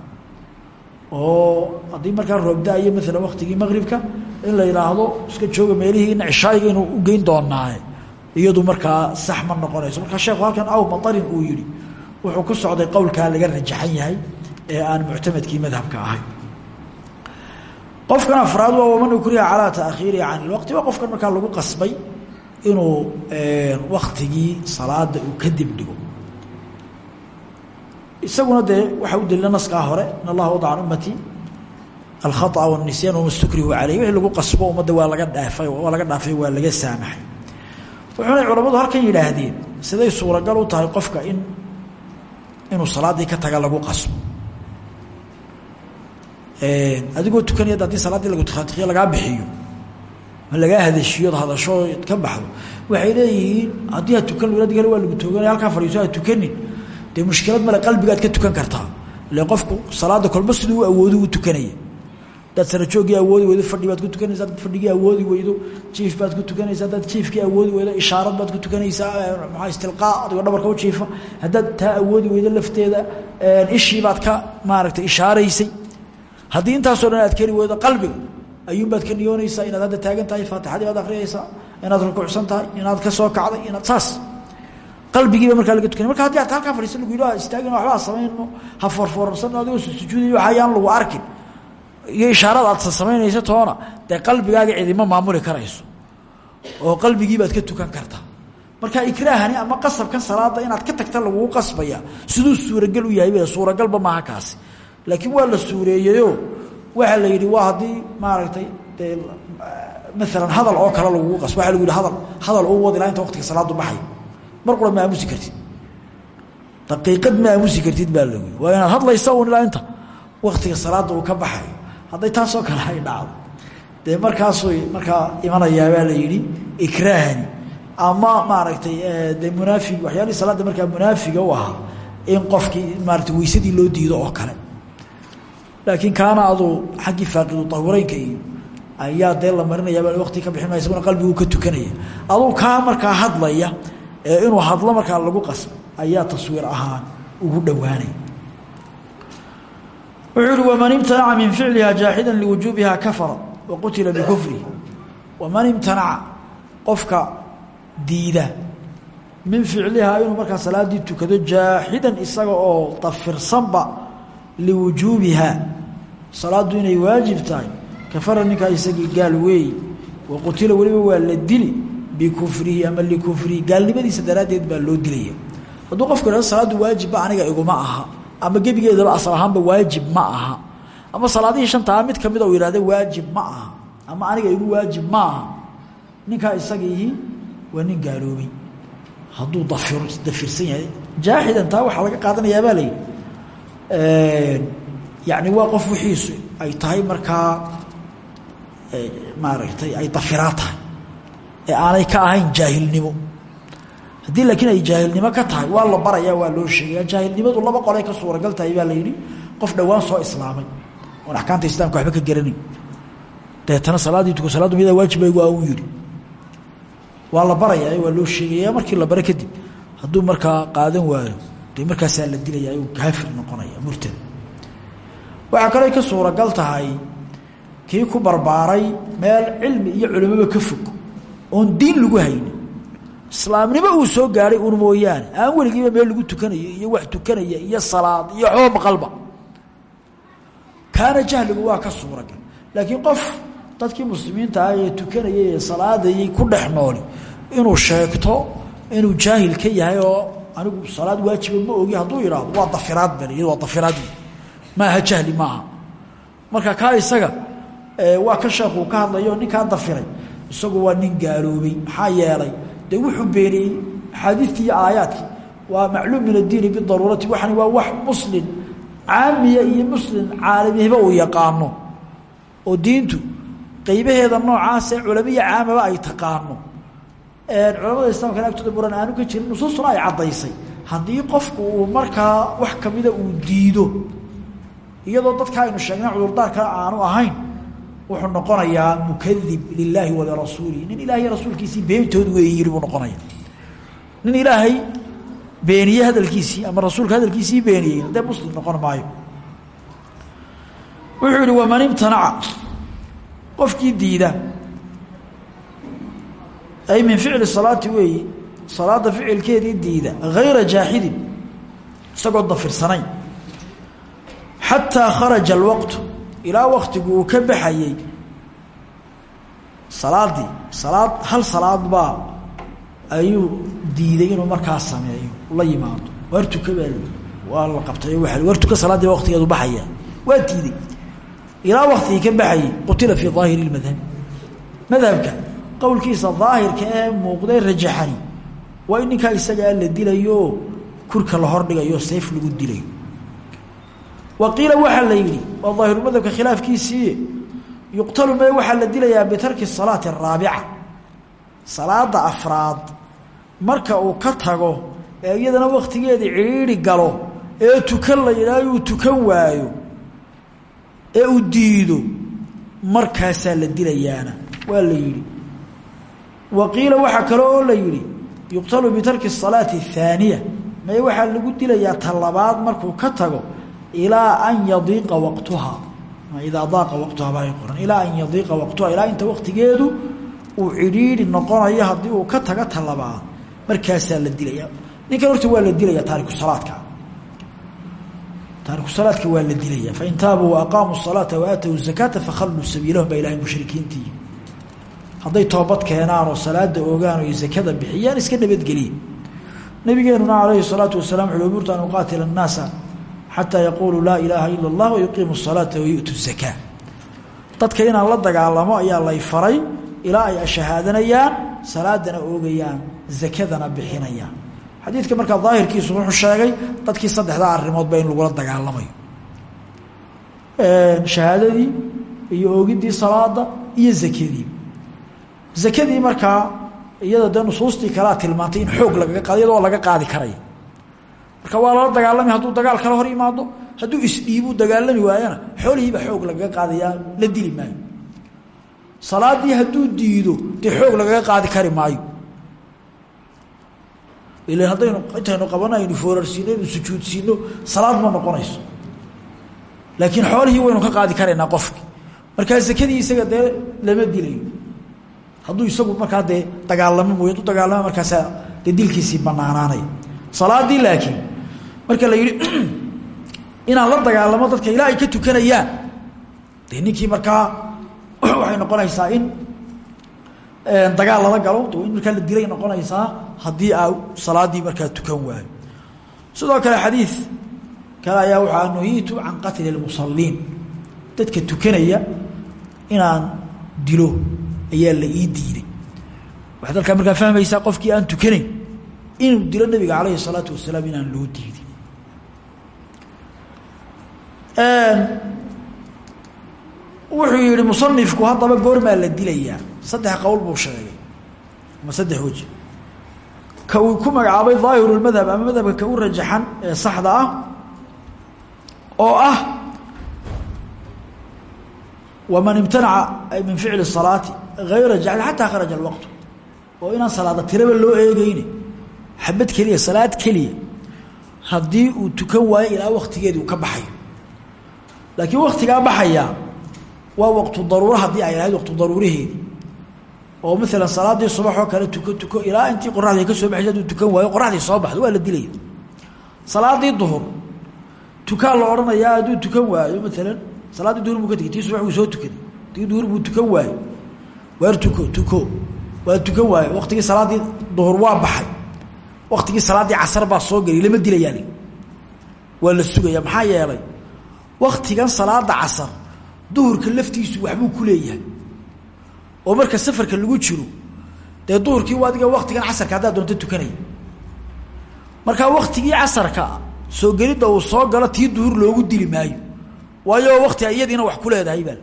oo haddii markaa roobda-iyo maalan waktigii maqribka in la yidhaahdo iska jooga meelihiina cishaayiga inuu u geyn doonaaye iyadu markaa sax ma noqonayso. Markaa sheekhu halkan aw matarin uu yihi wuxuu ku socday qowlkaa laga rajaxan yahay ee aan muctamadkii madhabka ahay. Qofkan afraad waa waman ukriha calaa taakhiirihi can ilwaqti waa qofkan markaa lagu qasbay inuu waktigii salaada uu ka dib dhigo. Isaguna dee waxaa u daliila naskaa hore in allaha wadaca can ummati alkhaa wnisyan wamastukrihu aleyh wii lagu qasbo ummadda waa laga dhaafay waa laga dhaafay waa laga saamaxay wuxuunay culammadu halkan yidhaahdeen siday suuragal u tahay qofka in inuu salaaddii ka taga lagu qasbo. Adigoo tukanayad haddii salaaddii lagutkiya lagaa bixiyo ma lagaa hadashiyo od hadashoo ka baxdo waxay leeyihiin haddii ha tukan waladigale waa lagu tooganaya halkaa fadhiiso ha tukanin dee mushkilad male qalbigaad ka tukan kartaa. Ile qofku salaadda hadaad sarajooggii awoodi weydo fadhi baad ku tukanaysa hadaad fadhigii awoodi weydo jiif baad ku tukanaysa haddaad jiifkii awoodi weydo ishaarad baad ku tukanaysaa maxaa istilqaa adigoo dhabarka u jiifa haddaad taa awoodi weydo lafteeda ishii baad ka maaragtay ishaaraysay. Haddii intaasoo dhan aad keri weydo qalbiga ayuunbaad ka niyoonaysaa inaad hadda taagan tahay faatixadii baad akhriyaysaa inaad rukuucsan tahay inaad ka soo kacday inaad saas. Qalbigiiba markaa laga tukanay. Marka haddii ad halkaa fadhiisan lagu yidhi istaagin waxbaa samayno ha foorfoorarsan adigoo sujuudayo waxa ayaan lagu arkin iyo ishaarada aad samaynaysa toona dee qalbigaaga cidima maamuli karayso. Oo qalbigiibaad ka tukan kartaa marka ikraahani ama qasabkan salaada inaad ka tagta lagugu qasbaya siduu suuragal u yahay suuragalba maaha kaasi. Laakiin waa la suureeyeyo waxaa la yidhi waa haddii maaragtay dee maalan hadal oo kale lagugu qasbo. Waa lagu yidhi hadal hadal u wadi laha inta waqtiga salaadu baxay. Mar qura ma aamusi kartid. Daqiiqad ma aamusi kartid baa lagu yidhi. Waa inaad hadlaysa un ilaa inta waktiga salaada ka baxayo hadday taasoo kale ay dhacdo. Dee markaasuy markaa imanayaabaa la yidhi ikraahani ama maaragtay de munaafig waxyaalihii salaadda markaa munaafiga u ahaa in qofkii maarata weysadii loo diido oo kale. Laakiin kaana aduu xaggii faaqidu tahureynka ayaa dee la marinayaaba waqti ka bixin maya isaguna qalbigu ka tukanaya. Aduu kaa markaa hadlaya ee inuu hadlo markaa lagu qasbo ayaa taswiir ahaan ugu dhowaanaya wuxuu uhi waman imtanaca min ficliha jaaxida liwujuubiha kafara waqutila bikufrihi waman imtanaca qofka diida min ficlihaa inuu markaa salaadii tukado jaaxidan isaga oo dafirsanba liwujuubiha salaaddu inay waajib tahay kafara ninkaa isagii gaal weey waqutila weliba waa la dili bikufrihi ama likufrihi gaalnimadiisa daraaddeed baa loo dilaya hadduu qofku ihahdo salaaddu waajibba aniga iguma aha ama gebigeedaba asal ahaanba waajib ma aha. Ama salaadihii shantaa mid kamida uu yihahda waajib ma aha. Ama aniga igu waajib ma aha. Ninkaa isagiihi waa nin gaaloobay. Hadduu dafir dafirsan yahay. Jaaxidan taa waxaa laga qaadanayaa baa layidhi. Yani waa qof wixiisu ay tahay markaa maaragtay ay dafiraa tahay. Ee aanay ka ahayn jaahilnimo haddii laakiin ay jaahilnimo ka tahay waa la baraya waa loo sheegaya jaahilnimadu laba qolay ka suuragal tahay baa la yidhi qof dhowaan soo islaamay. Oon axkaamta islamka waxba ka garanayn deetana salaaddii tuko salaaddu midaa waajibaygu a uu yidhi. Waa la barayaa waa loo sheegaya markii la bare kadib. Hadduu markaa qaadan waayo dee markaasaa la dilaya ayuu kaafir noqonaya murtad. Waxaa kaloo ka suuragal tahay kii ku barbaaray meel cilmi iyo culimaba ka fog oon diin lagu haynin islaamnimo uu soo gaadhay un mooyaane aan weligiiba meel lagu tukanayo iyo wax tukanaya iyo salaad iyo xooba maqalba kaana jahligu waa ka suuragal laakiin qof dadkii muslimiinta ah ee tukanayay ee salaadayay ku dhex nooli inuu sheegto inuu jaahil ka yahay oo anigu salaad waajiba ma ogi hadduu yidhaahdo waa dafiraad bal iyado waa dafiraad maaha jahli maaha marka kaa isaga waa ka sheekuu ka hadlayo ninkaa dafiray isagu waa nin gaaloobay maxaa yeelay dee wuxuu beeniyey axaadiidkii iyo aayaadkii. Waa macluum min addiini bidaruurati waxani waa wax muslim caamiya iyo muslim caalamihiba uu yaqaano. Oo diintu qaybaheeda noocaasee culamiya caamaba ay taqaano. Culamada islamkana agtooda buran aanu ka jirin nusuustuna ay caddaysay. Haddii qofku uu markaa wax kamida uu diido iyadoo dadka aynu sheegnay cudurdaarkana aanu ahayn wuxuu noqonayaa mukadib lilaahi walirasuulihi nin ilaahay rasuulkiisii beentood weeye yiri buu noqonaya. Nin ilaahay beeniye hadalkiisii ama rasuulka hadalkiisii beeniyey dee muslim noqon maayo. Wuxuu yihi waman imtanaca qofkii diida ay min ficli salaati weeyi salaada ficilkeedii diida hayra jaaxidin isagoo dafirsanayn xataa kharaja alwaqtu ilaa waktigu uu ka baxayey salaadii salaad hal salaad baa ayuu diiday inuu markaa sameeyo la yimaado. Waar tuka baa lii waa la qabtay waa waar tuka salaadii waktigeedu baxaya. Waa diiday. Ilaa waktigii ka baxayey qutila fii daahiri اmadhabi madhabka qowlkiisa daahirka ee muuqday rajaxani waa in ninkaa isagaa la dilayo kurka la hordhigayo seef lagu dilayo wa qiila waxaa la yidhi waa daahirumadhabka khilaafkiisii yuqtalu me waxaa la dilayaa bitarki salaati araabica salaada afraad marka uu ka tago ee iyadana waktigeedii cidhiidhi galo ee tukan la yidhaaho tukan waayo ee uu diido markaasaa la dilayaana waa la yidhi. Wa qiila waxaa kale oo la yidhi yuqtalu bitarki salaati athaaniya mee waxaa lagu dilayaa ta labaad markuu ka tago ilaa an yadiiqa waqtuhaa idaa daaqa waqtuhaa baa qoran ilaa an yadiiqa waqtuhaa ilaa inta waqtigeedu uu cidhiidhi noqonayo haddii uu ka taga talabaad markaasaa la dilaya. Ninkan horta waa la dilaya taarikusalaadka taarikusalaadka waa la dilaya. Fain taabuu waaqaamuu salaata waaatahuu zakaata fakhalluu sabiilahum baa ilahay mushrikiintii. Hadday toobad keenaan oo salaada oogaan oo zakada bixiyaan iska nabadgeliya nabigeenuna calayhi salaatu wasalaam wuxuu burta an uqaatila annaasa xataa yaquuluu laa ilaaha ila اllah wayuqiimu الsalaata wayu'tu الzakaa dadka inaan la dagaalamo ayaa lay faray ilaa ay ashahaadanayaan salaadana oogayaan zakadana bixinayaan xadiidka markaa daahirkiisu wuxuu sheegay dadkii saddexdaa arrimoodba in lagula dagaalamayo shahaadadii iyo oogidii salaada iyo zakadii zakadii markaa iyada dee nusuustii kalea tilmaantay in xoog lagaga qaado iyadoo laga qaadi karaya marka waa lala dagaal kala hor imaado hadduu isdhiibuu dagaalami waayana xoolihiiba xoog lagaga qaadayaa la dili maayo. Salaadii hadduu diido dee xoog lagaga qaadi kari maayo. Ilan haddaynu intaynu qabano aynu foorarsiino sujuudsiino salaad ma noqonayso. Laakiin xoolihii waynu ka qaadi karaynaa qofki markaa sakadii isaga dee lama dilayo hadduu isagu markaa dee dagaalamo mooy hadduu dagaalamo markaasa banaanaanaya salaadii laakiin marka la yidhi inaan la dagaalamo dadka ilaa ay ka tukanayaan dee ninkii markaa waxay noqonaysaa in dagaal lala galo in markaa la dilay noqonaysaa haddii aa salaadii markaa tukan waayo sidoo kale xadiid kale ayaa waxaa nuhiitu can qatli اlmusaliin dadka tukanaya inaan dilo ayaa la ii diiday waxaad halkaa markaa fahmaysaa qofkii aan tukanayn inuu dilo nabiga calayhi الsalaatu wasalaam inaan loo diidin wuxuu yihi musanifku haddaba goormaa la dilayaa saddex qowl buu sheegay ama saddex weji. Ka uu ku magacaabay daahiru madhab ama madhabka ka u rajaxan ee saxda ah oo ah waman imtanaca min ficli salaati hayra jacl xataa kharaja alwaqtu oo inaan salaada tiraba loo eegeyne xabad keliya salaad keliya haddii uu tukan waayo ilaa waktigeedii uu ka baxayo laakiin waktigaa baxayaa waa waqtu daruuro haddii ay lahayd waqtu daruuraheedi oo maalan salaadii subax oo kale tuko tuko ilaa intii qoraxdii ka soo baxaysa haduu tukan waayo qoraxdii soo baxdo waa la dilaya salaadii duhur tukaa la odhanayaa hadduu tukan waayo maalan salaaddii duhur buu ka tegey tii subax buu soo tukaday tii duhur buu tukan waayo waar tuko tuko waa tukan waayo waktigii salaaddii duhur waa baxay waktigii salaaddii casar baa soo gelay lama dilayaali waa waktigan salaada casar duhurka laftiisu waxbuu ku leeyahay. Oo marka safarka lagu jiro dee duhurkii waa adiga waktigan casarka haddaad doonto tukanaya markaa waktigii casarka soo gelidda uu soo galo tii duhur loogu dili maayo. Waayo wakti iyadiina wax ku leedahay baa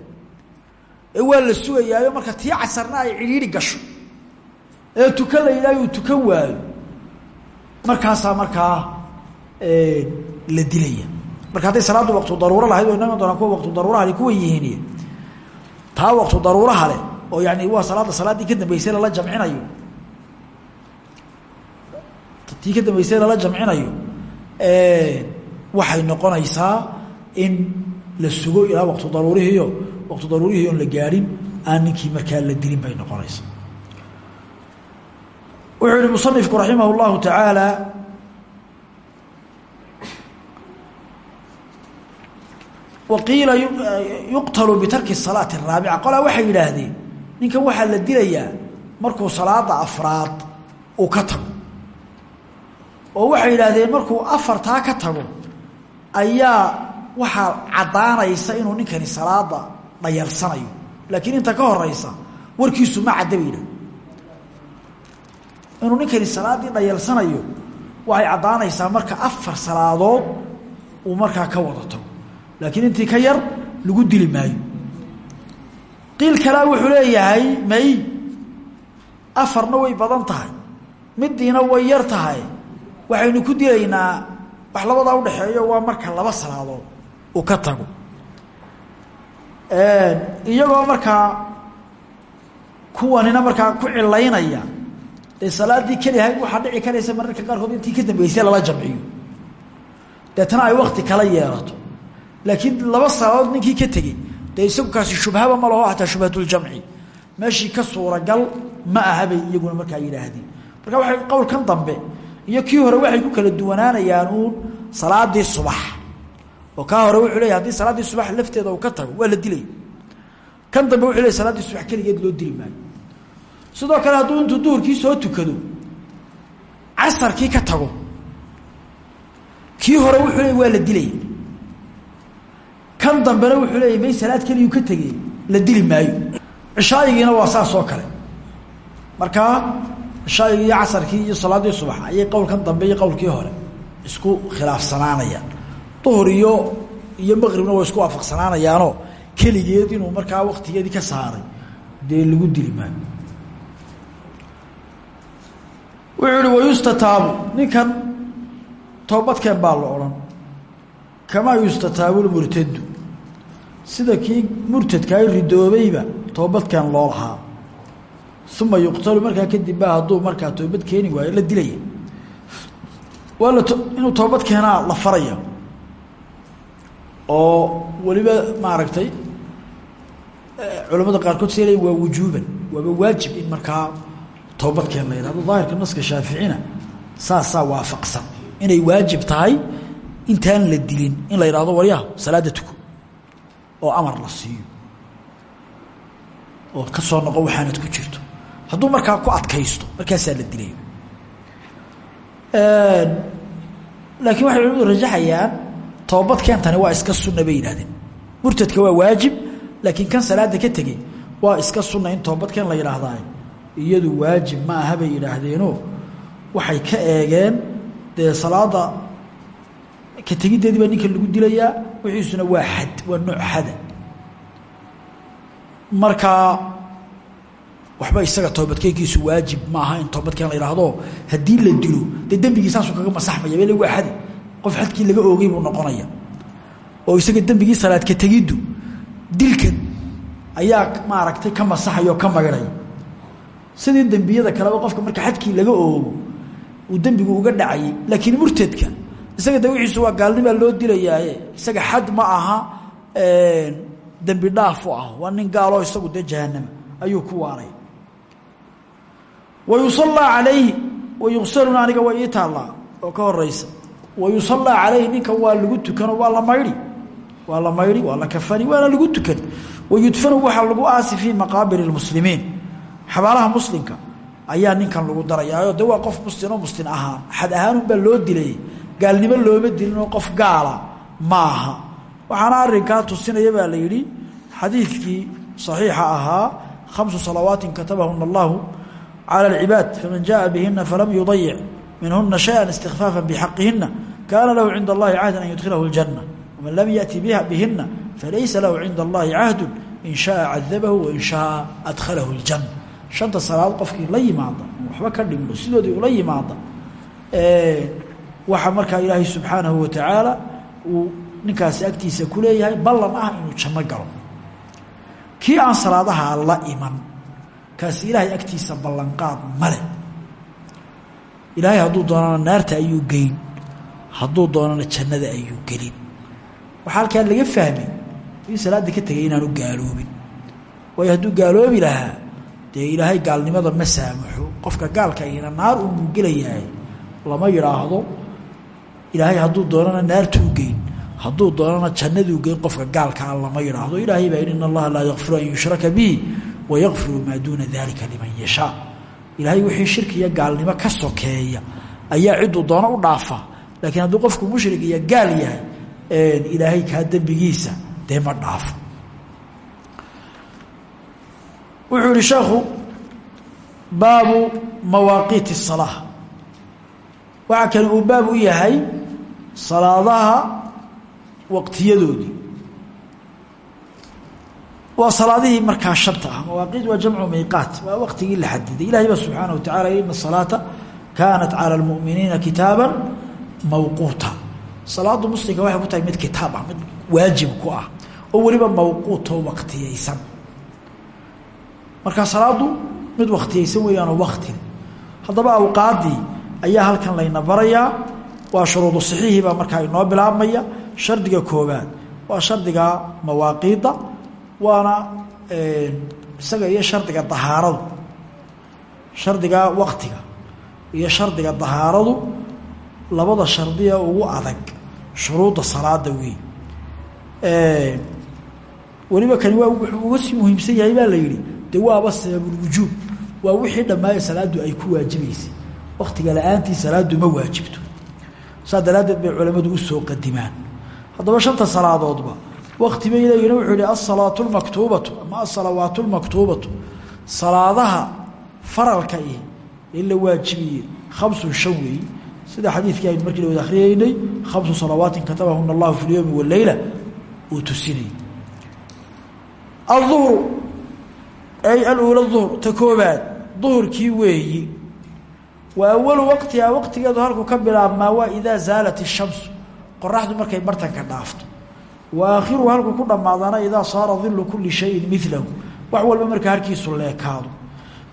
ee waa la sugayaayo marka tii casarna ay cidhiidhi gasho. Ee tukan la tukan waayo markaasaa markaa la dilaya marka hadday salaaddu waqtu daruuro lahayd way iman doonaan kuwa waqtu daruuraha le kuwa yihiin taa waqtu daruuraha leh oo yani waa salaadda salaaddii ka dambeysay lala jamcinayo. Tii ka dambeysay lala jamcinayo waxay noqonaysaa in la sugo ilaa waqtu daruurihiio waqtu daruurihii oon la gaadhin aan ninkii la dilin bay noqonaysaa. Wuxuu yihi musanifku raximah tacaala waqiila yuqtalu bitarki salaati araabica qolaa waxay yidhaahdeen ninkan waxaa la dilayaa markuu salaada afraad uu ka tago. Oo waxay yidhaahdeen markuu afartaa ka tago ayaa waxaa caddaanaysa inuu ninkani salaada dhayalsanayo laakiin inta ka horeysa warkiisu ma cadda ba yidhah inuu ninkani salaaddii dhayalsanayo waxay caddaanaysaa marka afar salaadood uu markaa ka wada tago laakiin intii ka yar lagu dili maayo. Qiil kalea wuxuu leeyahay may afarna way badan tahay midiina way yar tahay. Waxaynu ku dilaynaa wax labadaa udhaxeeyo waa marka laba salaadood uu ka tago. Iyagoo markaa kuwanina markaa ku cilaynaya dee salaaddii kelihayd waxaa dhici karaysa mararka qaarkood intii ka dambeysay lala jamciyo. Deetana ay wakti kala yeelato laakiin laba salaadood ninkii ka tegey dee isagu kaasi shubhaba ma laho hataa shubhatljamci meeshii ka suuragal ma aha bay iyaguna markaa yidhaahdeen marka waay qowlkan dambe iyo kii hore waxay ku kala duwanaanayaan uun salaadii subax oo kaa hore wuxuu leeya haddii salaaddii subax lafteeda uu ka tago waa la dilay kan dambe wuxuu leey salaadii subax keligeed loo dili maayo sidoo kale hadduu intuu duhurkii soo tukado casarkii ka tago kii hore wuxuu leey waa la dilaya kan dambena wuxuu leeya may salaad keliyuu ka tegey. La dili maayo. Cishaayigiina waa saas oo kale. Markaa cishaayigii iyo casarkii iyo salaaddii subax ayay qowlkan dambe iyo qowlkii hore isku khilaafsanaanayaan. Duhur iyo iyo maqribna way isku waafaqsanaanayaanoo keligeed inuu markaa waktigeedii ka saaray dee lagu dili maayo. Wuxuu ihi wayustataabu ninkan toobadkeen baa la odhan kamaa yustataabu lmurtadu sida kii murtadkaa ridoobayba toobadkeen loo lahaa. Uma yuqtalu markaa kadib baa hadduu markaa toobad keeni waayo la dilaya. Waa la inuu toobad keenaa la faraya oo weliba maaragtay culamada qaarkood leeyiin waa wujuuban waaba waajib in markaa toobadkeen la yidhahdo. Daahirka naska shaaficina saasaa waafaqsan. Inay waajib tahay intaan la dilin in la yidhahdo waryaha salaada oo amar la siiyo. Oo ka soo noqo waxaanad ku jirto. Hadduu markaa ku adkaysto markaasaa la dilaya laakiin waxay culimadu rajaxayaan toobadkeentani waa iska sunna bay yidhahdeen murtadka waa waajib laakiin kan salaada ka tegey waa iska sunna in toobadkeen la yidhaahdaa iyadu waajib ma aha bay yidhaahdeenoo waxay ka eegeen dee salaada ka tegiddeedii baa ninka lagu dilayaa wixiisuna waa xad waa nooc xada. Markaa waxba isaga toobadkeenkiisu waajib ma aha in toobadkeen la yidhaahdo haddii la dilo dee dembigii saasuu kaga masaxmaya bele waa xade qof xadkii laga oogay buu noqonaya. Oo isaga dembigii salaad ka tegiddu dilkan ayaa maaragtay ka masaxaya ka magarhaya sidii dembiyada kaleba qofka marka xadkii laga oogo uu dembigu uga dhacayay laakiin murtadka isaga de wixiisu waa gaalnimaa loo dilayaaye. isaga xad ma aha dembi dhaaf u ah. Waa nin gaaloo isagu dee jahanama ayuu ku waaray. Wa yusallaa calayhi wa yugsaluna aniga way ii oo ka horeysa wa yusallaa calayhi ninkan waa lagu tukano waa la maydhi waa la maydhi waa la kafani waana lagu tukan wa yudfanu waxaa lagu aasi fii maqaabiri lmuslimiin xabaalaha muslimka ayaa ninkan lagu darayaayo de waa qof muslimoo muslim ahaan xad loo dilayay gaalnimo looma dilinoo qof gaala maaha waxaana arinkaa tusinaya baa la yidhi xadiidkii صaxiixa ahaa khamsu salawaatin katabahuna allahu calى اlcibaad faman jaءa bihina falam yudayic minhuna shayئa istikfaafa bxaqihina kaana lahu cinda اllahi cahdu an yudkhilahu اljanة waman lam yaأti bihina falaysa lahu cinda اllahi cahdu in shaءa cadabahu wain shaءa adkhalahu اljanة shanta salaad qofkii la yimaada waxba ka dhimno sidoodii ula yimaada waxaa markaa ilaahay subxaanahu watacaala uu ninkaasi agtiisa ku leeyahay ballan ah inuu janno galo. Kii aan salaadaha la iman kaasi ilaahay agtiisa ballanqaad male ilaahay hadduu doonana naarta ayuu geyn hadduu doonana jannada ayuu gelin. Waxaa halkaa laga fahmay in salaada ka tegay inaanu gaaloobin. Waayo hadduu gaaloobi lahaa dee ilaahay gaalnimada ma saamaxo. Qofka gaalka ina naar unbuu gelayahay lama yidhaahdo ilaahay hadduu doonana naartuu geyn. Hadduu doonana jannaduu geyn qofka gaalkaa lama yidhaahdo. Ilaahay baa in allaha laa yakfiru an yushraka bihi wayakfiru maa duuna dalika liman yashaa ilaahay wixii shirki iyo gaalnimo ka sokeeya ayaa cidduu doono u dhaafa. Laakiin hadduu qofku mushrik iyo gaal yahay ilaahay kaa dembigiisa dee ma dhaafo. Wuxuu yihi sheekhu baabu mawaaqiit الsalaa waxaa kale uu baab u yahay salaadaha waqtiyadoodii. Waa salaadihii markaa shabta ah. Mawaaqiid waa jamcu miiqaat. Waa waqtigii la xadiday ilahay baa subxaana wa tacala ina salaata kaanat cala lmuminiina kitaaba mawquuta. Salaaddu muslimka waxay ku tahay mid kitaab ah mid waajib ku ah oo weliba mawquutoo waqtiyeysan marka salaaddu mid waqtiyeysan weeyaanoo wakti haddaba awqaaddii ayaa halkan layna barayaa waa shuruudu saxiixii baa markaa inoo bilaabmaya. Shardiga koobaad waa shardiga mawaaqiidda waana isaga iyo shardiga dahaaradu. Shardiga waktiga iyo shardiga dahaaradu labada shardiya ugu adag shuruudda salaada wey weliba kani waa wuxuu uga sii muhiimsan yahay baa la yidhi de waaba sababulwujuub waa wixii dhammaaya salaadu ay ku waajibaysay waktiga la'aantii salaadu ma waajibto saa daraaddeed bay culamadu usoo qadimaan haddaba shanta salaadoodba wakti bay leeyihin wuxuu yihi asalaatu lmaktuubatu ama asalawaatu lmaktuubatu salaadaha faralka ih ee la waajibiyey khamsun shan weeyi sida xadiidkii aynu markii la wada akhriyeynay khamsu salawaatin katabahuna allahu fi lyowmi waleyla uu tusinayay aلظuhru ay aluula ظuhr ta koobaad duhurkii weeyi wa awalu waqtihaa waqtigeedu halkuu ka bilaabmaa waa idaa zaalat ishamsu qoraxdu markay bartanka dhaafto. Wa aakhiruhu halkuu ku dhammaadana idaa sara dilu kuli shayin milahu wax walba markaa harkiisu leekaado.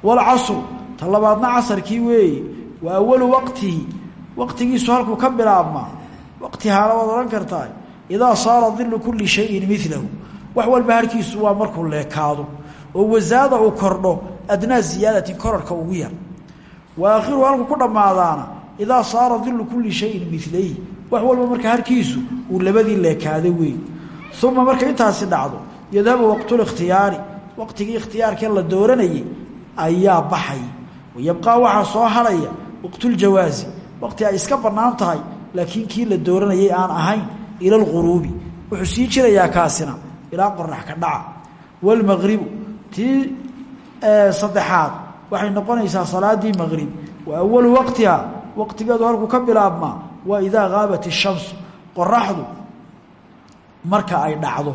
Walcasru ta labaadna casarkii weeye wa awalu waqtihi waqtigiisu halkuu ka bilaabmaa. Waqtihaana waad odhan kartaa idaa saara dilu kuli shayin milahu wax walba harkiisu waa markuu leekaado. Oo wasaada uu kordho adnaa ziyaadatin korarka ugu yar wa aakhiruhu halkuu ku dhammaadaana idaa saara dilu kuli shayin milayhi wax walba marka harkiisu uu labadii leekaado wey uma marka intaasi dhacdo yadhabu waqtulikhtiyaari waqtigii ikhtiyaarkee la dooranayay ayaa baxay. Wayabqaa waxaa soo harhaya waqtuljawaazi waqti ay iska bannaan tahay laakiin kii la dooranayay aan ahayn ila alquruubi wuxuu sii jirayaa kaasina ilaa qorax ka dhaca waalmaqribu tii saddexaad waxay noqonaysaa salaadii maqrib. Wa awalu waqtiha waqtigeedu halkuu ka bilaabmaa waa idaa gaabat ishamsu qoraxdu marka ay dhacdo.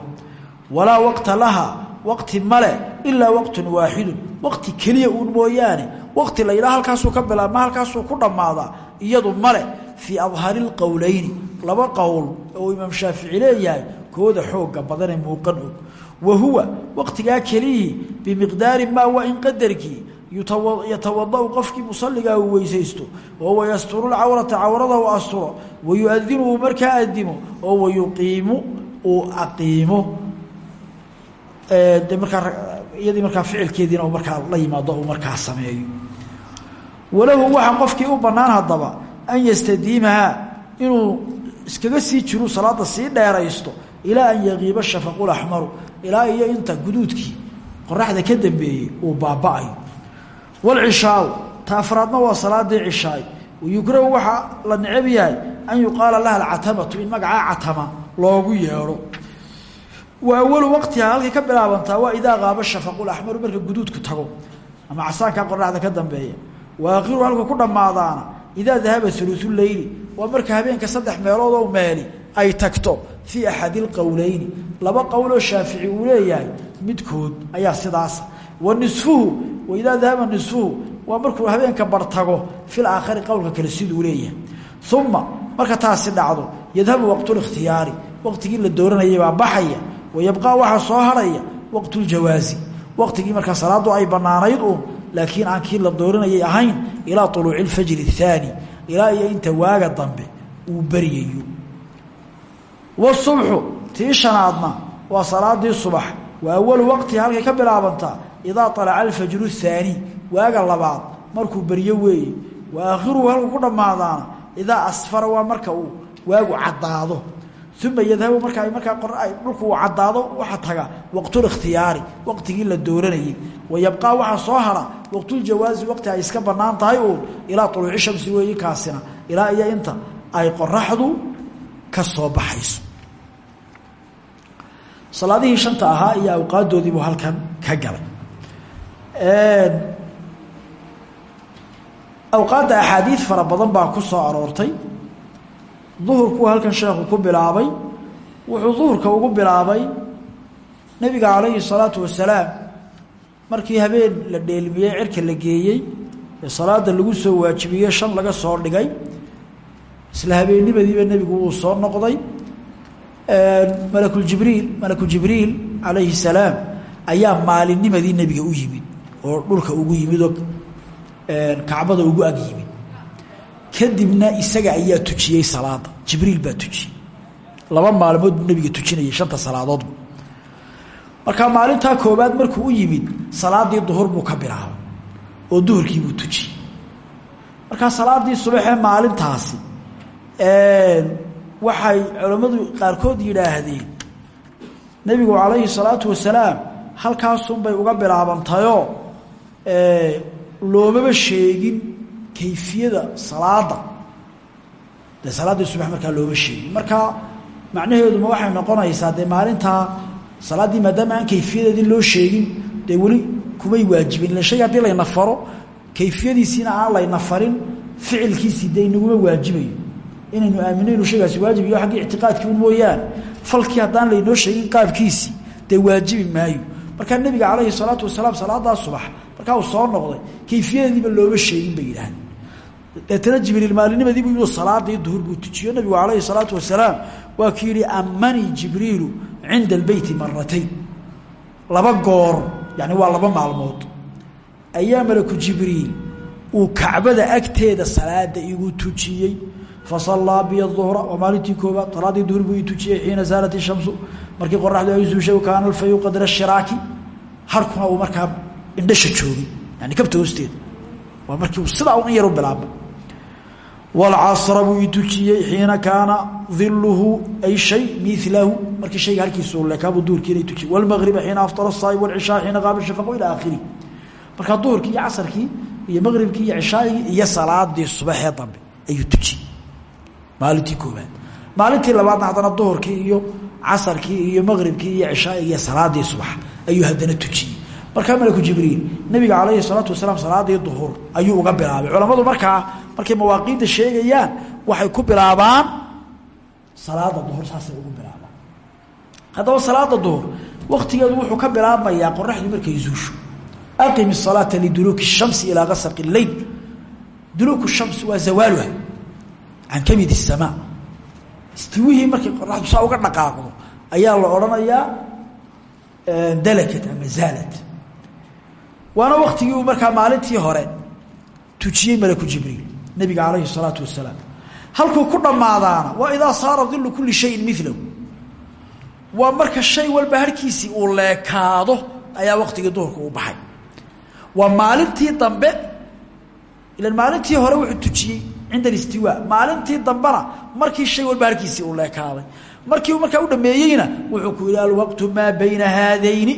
Walaa waqta laha waqti male ilaa waqtun waaxidun waqti keliya uun mooyaane waqti la yidhaha halkaasuu ka bilaabma halkaasuu ku dhammaadaa iyadu male fii adhari lqowleyni laba qowl oo imaam shaafici leeyahay kooda xooga badanee muuqan og. Wa huwa waqtigaa keliyii bimiqdaari maa waa in qadarkii yatawadau qofkii musaligaa uu weysaysto oo wayasturu lcawrata cawrada u asturo wayuadinu uu markaa adimo oo wayuqiimu uu aqiimo. De markaa iyadii markaa ficilkeediina uu markaa la yimaado uu markaa sameeyo. Walahu waxaa qofkii u bannaan haddaba an yastadiimahaa inuu iskaga sii jiru salaada sii dheeraysto ilaa an yaqiiba shafaqu laxmaru ilaa iyo inta guduudkii qoraxda ka dambeeyey uu wlcishaau ta afraadna waa salaadii cishaay. Wayukrahu waxaa la necab yahay an yuqaala laha alcatamatu in magacaa catama loogu yeedho. Wa awalu waqtiha halkay ka bilaabantaa waa idaa qaaba shafaqu laxmaru marka guduudku tago. Ama casaankaa qoraxda ka dambeeya. Wa aakhiru halku ku dhammaadaana idaa dahaba ulusu leyli waa marka habeenka saddex meelood oo meeli ay tagto fii axadi lqowleyni laba qowloo shaafici uu midkood ayaa sidaasa wa waidaa dahaba nisfuhu waa markuu habeenka bartago fil aakhari qowlka kale siduu leeyahay. Uma marka taasi dhacdo yadhabu waqtulikhtiyaari waqtigii la dooranayay baa baxaya wayabqaa waxaa soo harhaya waqtuljawaazi waqtigii markaa salaadu ay bannaanayd uun laakiin aan kii la dooranayay ahayn ilaa uluuci lfajri اthaani ilaa iyo inta waaga dambe uu beryayo wasubxu tii shanaadna waa salaadii subax. Wa awalu waqtiha halkay ka bilaabantaa idaa alaca alfajru اthaani waaga labaad markuu beryo weeye wa aakhiruhu halkuu ku dhammaadaana idaa asfara waa marka uu waagu caddaado. Uma yadhabu markaa markaa dhulku uu waxa taga waqtulikhtiyaari waqtigii la dooranayay. Wayabqaa waxaa soo hara waqtuljawaazi waqti ay iska bannaan tahay uun ilaa uluuci shamsi weeyi kaasina ilaa iyo inta ay qoraxdu ka soo baxayso. Salaadihii shanta ahaa iyo awqaadoodiibuu halkan ka galay awqaadda axaadiid fara badan baa ku soo aroortay. Duhurkuu halkan sheekhu ku bilaabay. Wuxuu duhurka ugu bilaabay nebiga calayhi salaatu wasalaam. Markii habeen la dheelmiyey cirka la geeyey ee salaada lagu soo waajibiyey shan laga soo dhigay isla habeennimadiiba nebigu wuu soo noqday. Malakuljibriil malakujibriil calayhi salaam ayaa maalinnimadii nebiga u yimid oo dhulka ugu yimid oo kacbada ugu ag yimid. Kadibna isaga ayaa tujiyey salaada jibriil baa tujiyey laba maalmood buu nebiga tujinayay shanta salaadoodba markaa maalintaa koobaad markuu u yimid salaadii duhur buu ka bilaabay oo duhurkii buu tujiyey. Markaa salaadii subaxee maalintaasi waxay culammadu qaarkood yidhaahdeen nebigu calayhi salaatu wasalaam halkaasunbay uga bilaabantayoo loomaba sheegin kayfiyada salaada. Dee salaaddii subax markaa looma sheegin. Marka macnaheeduma waxay noqonaysaa dee maalintaa salaaddii maadaama aan kayfiyadeedii loo sheegin dee weli kumay waajibin. Ila shay haddii layna faro kayfiyadiisiina aan layna farin ficilkiisii dee inaguma waajibayo. Inaynu aamino inuu shaygaasi waajib iyo aggii ictiqaadkii un mooyaane falkii haddaan laynoo sheegin qaabkiisii dee waajibi maayo. Markaa nebiga calayhi salaatu wasalaam salaadaa subax markaa uu soo noqday kayfiyadeediiba looma sheegin bay yidhaaheen deetana jibriil maalinimadiibu inuu salaadii duhur buu tujiyo. Nabigu calayhi salaatu wasalaam waa kii yihi amanii jibriilu cinda albeyti maratayn laba goor yani waa laba maalmood. Ayaa malaku jibriil uu kacbada agteeda salaada igu tujiyey. Fasallaa biya duhra waa maalintii koobaad salaadii duhur buu ii tujiyey xiina saalat ishamsu markii qoraxdu ay zuushay kaana alfayu qadra shiraaki. Harkuna uu indhasha joogay yani kabta hoosteeda. Waa markii sidaa un yar u bilaabay wlcasra buu i tujiyey xiina kaana diluhu ay shay milahu markii shayga halkiisu leekaabuu duhurkiina tujiye wlmagriba xiina aftara saa'im wlcishaa xiina qaaba shafaqu ilaa aakhiri. Markaa duhurkii iyo casarkii iyo maqribkii iyo cishaaigii iyo salaadii subaxee dambe ayuu tujiyey maalintii koobaad maalintii labaadna haddana duhurkii iyo casarkii iyo maqribkii iyo cishaaigii iyo salaadii subax ayuu haddana tujiyey markaa malaku jibriil nabiga alayhi salaatu wasalaam salaadii duhur ayuu uga bilaabay. Culamadu markaa markay mawaaqiidda sheegayaan waxay ku bilaabaan salaada duhur saasay ugu bilaabaan. Haddaba salaada duhur waktigeedu wuxuu ka bilaabmayaa qoraxdu markay zuusho. Aqim salaata liduluuki shamsi ilaa asaqi leyl duluuku shamsi waa zawaaluha can ka mid isamaa istiwihii markay qoraxdu saa uga dhaqaaqdo ayaa la odhanayaa eh, dalakat ama waana waktigii uu markaa maalintii hore tujiyey malaku jibriil nabiga calayhi الsalaatu wasalaam halkuu ku dhammaadaana waa idaa saara dilu kuli shayin milahu waa marka shay walba harkiisii uu leekaado ayaa waktigii duhurka uu baxay. Waa maalintii dambe ilan maalintii hore wuxuu tujiyey cinda alistiwa. Maalintii dambena markii shay walba harkiisii uu leekaaday. Markii markaa u dhameeyeyna wuxuu ku yihi alwaqtu maa bayna haadayni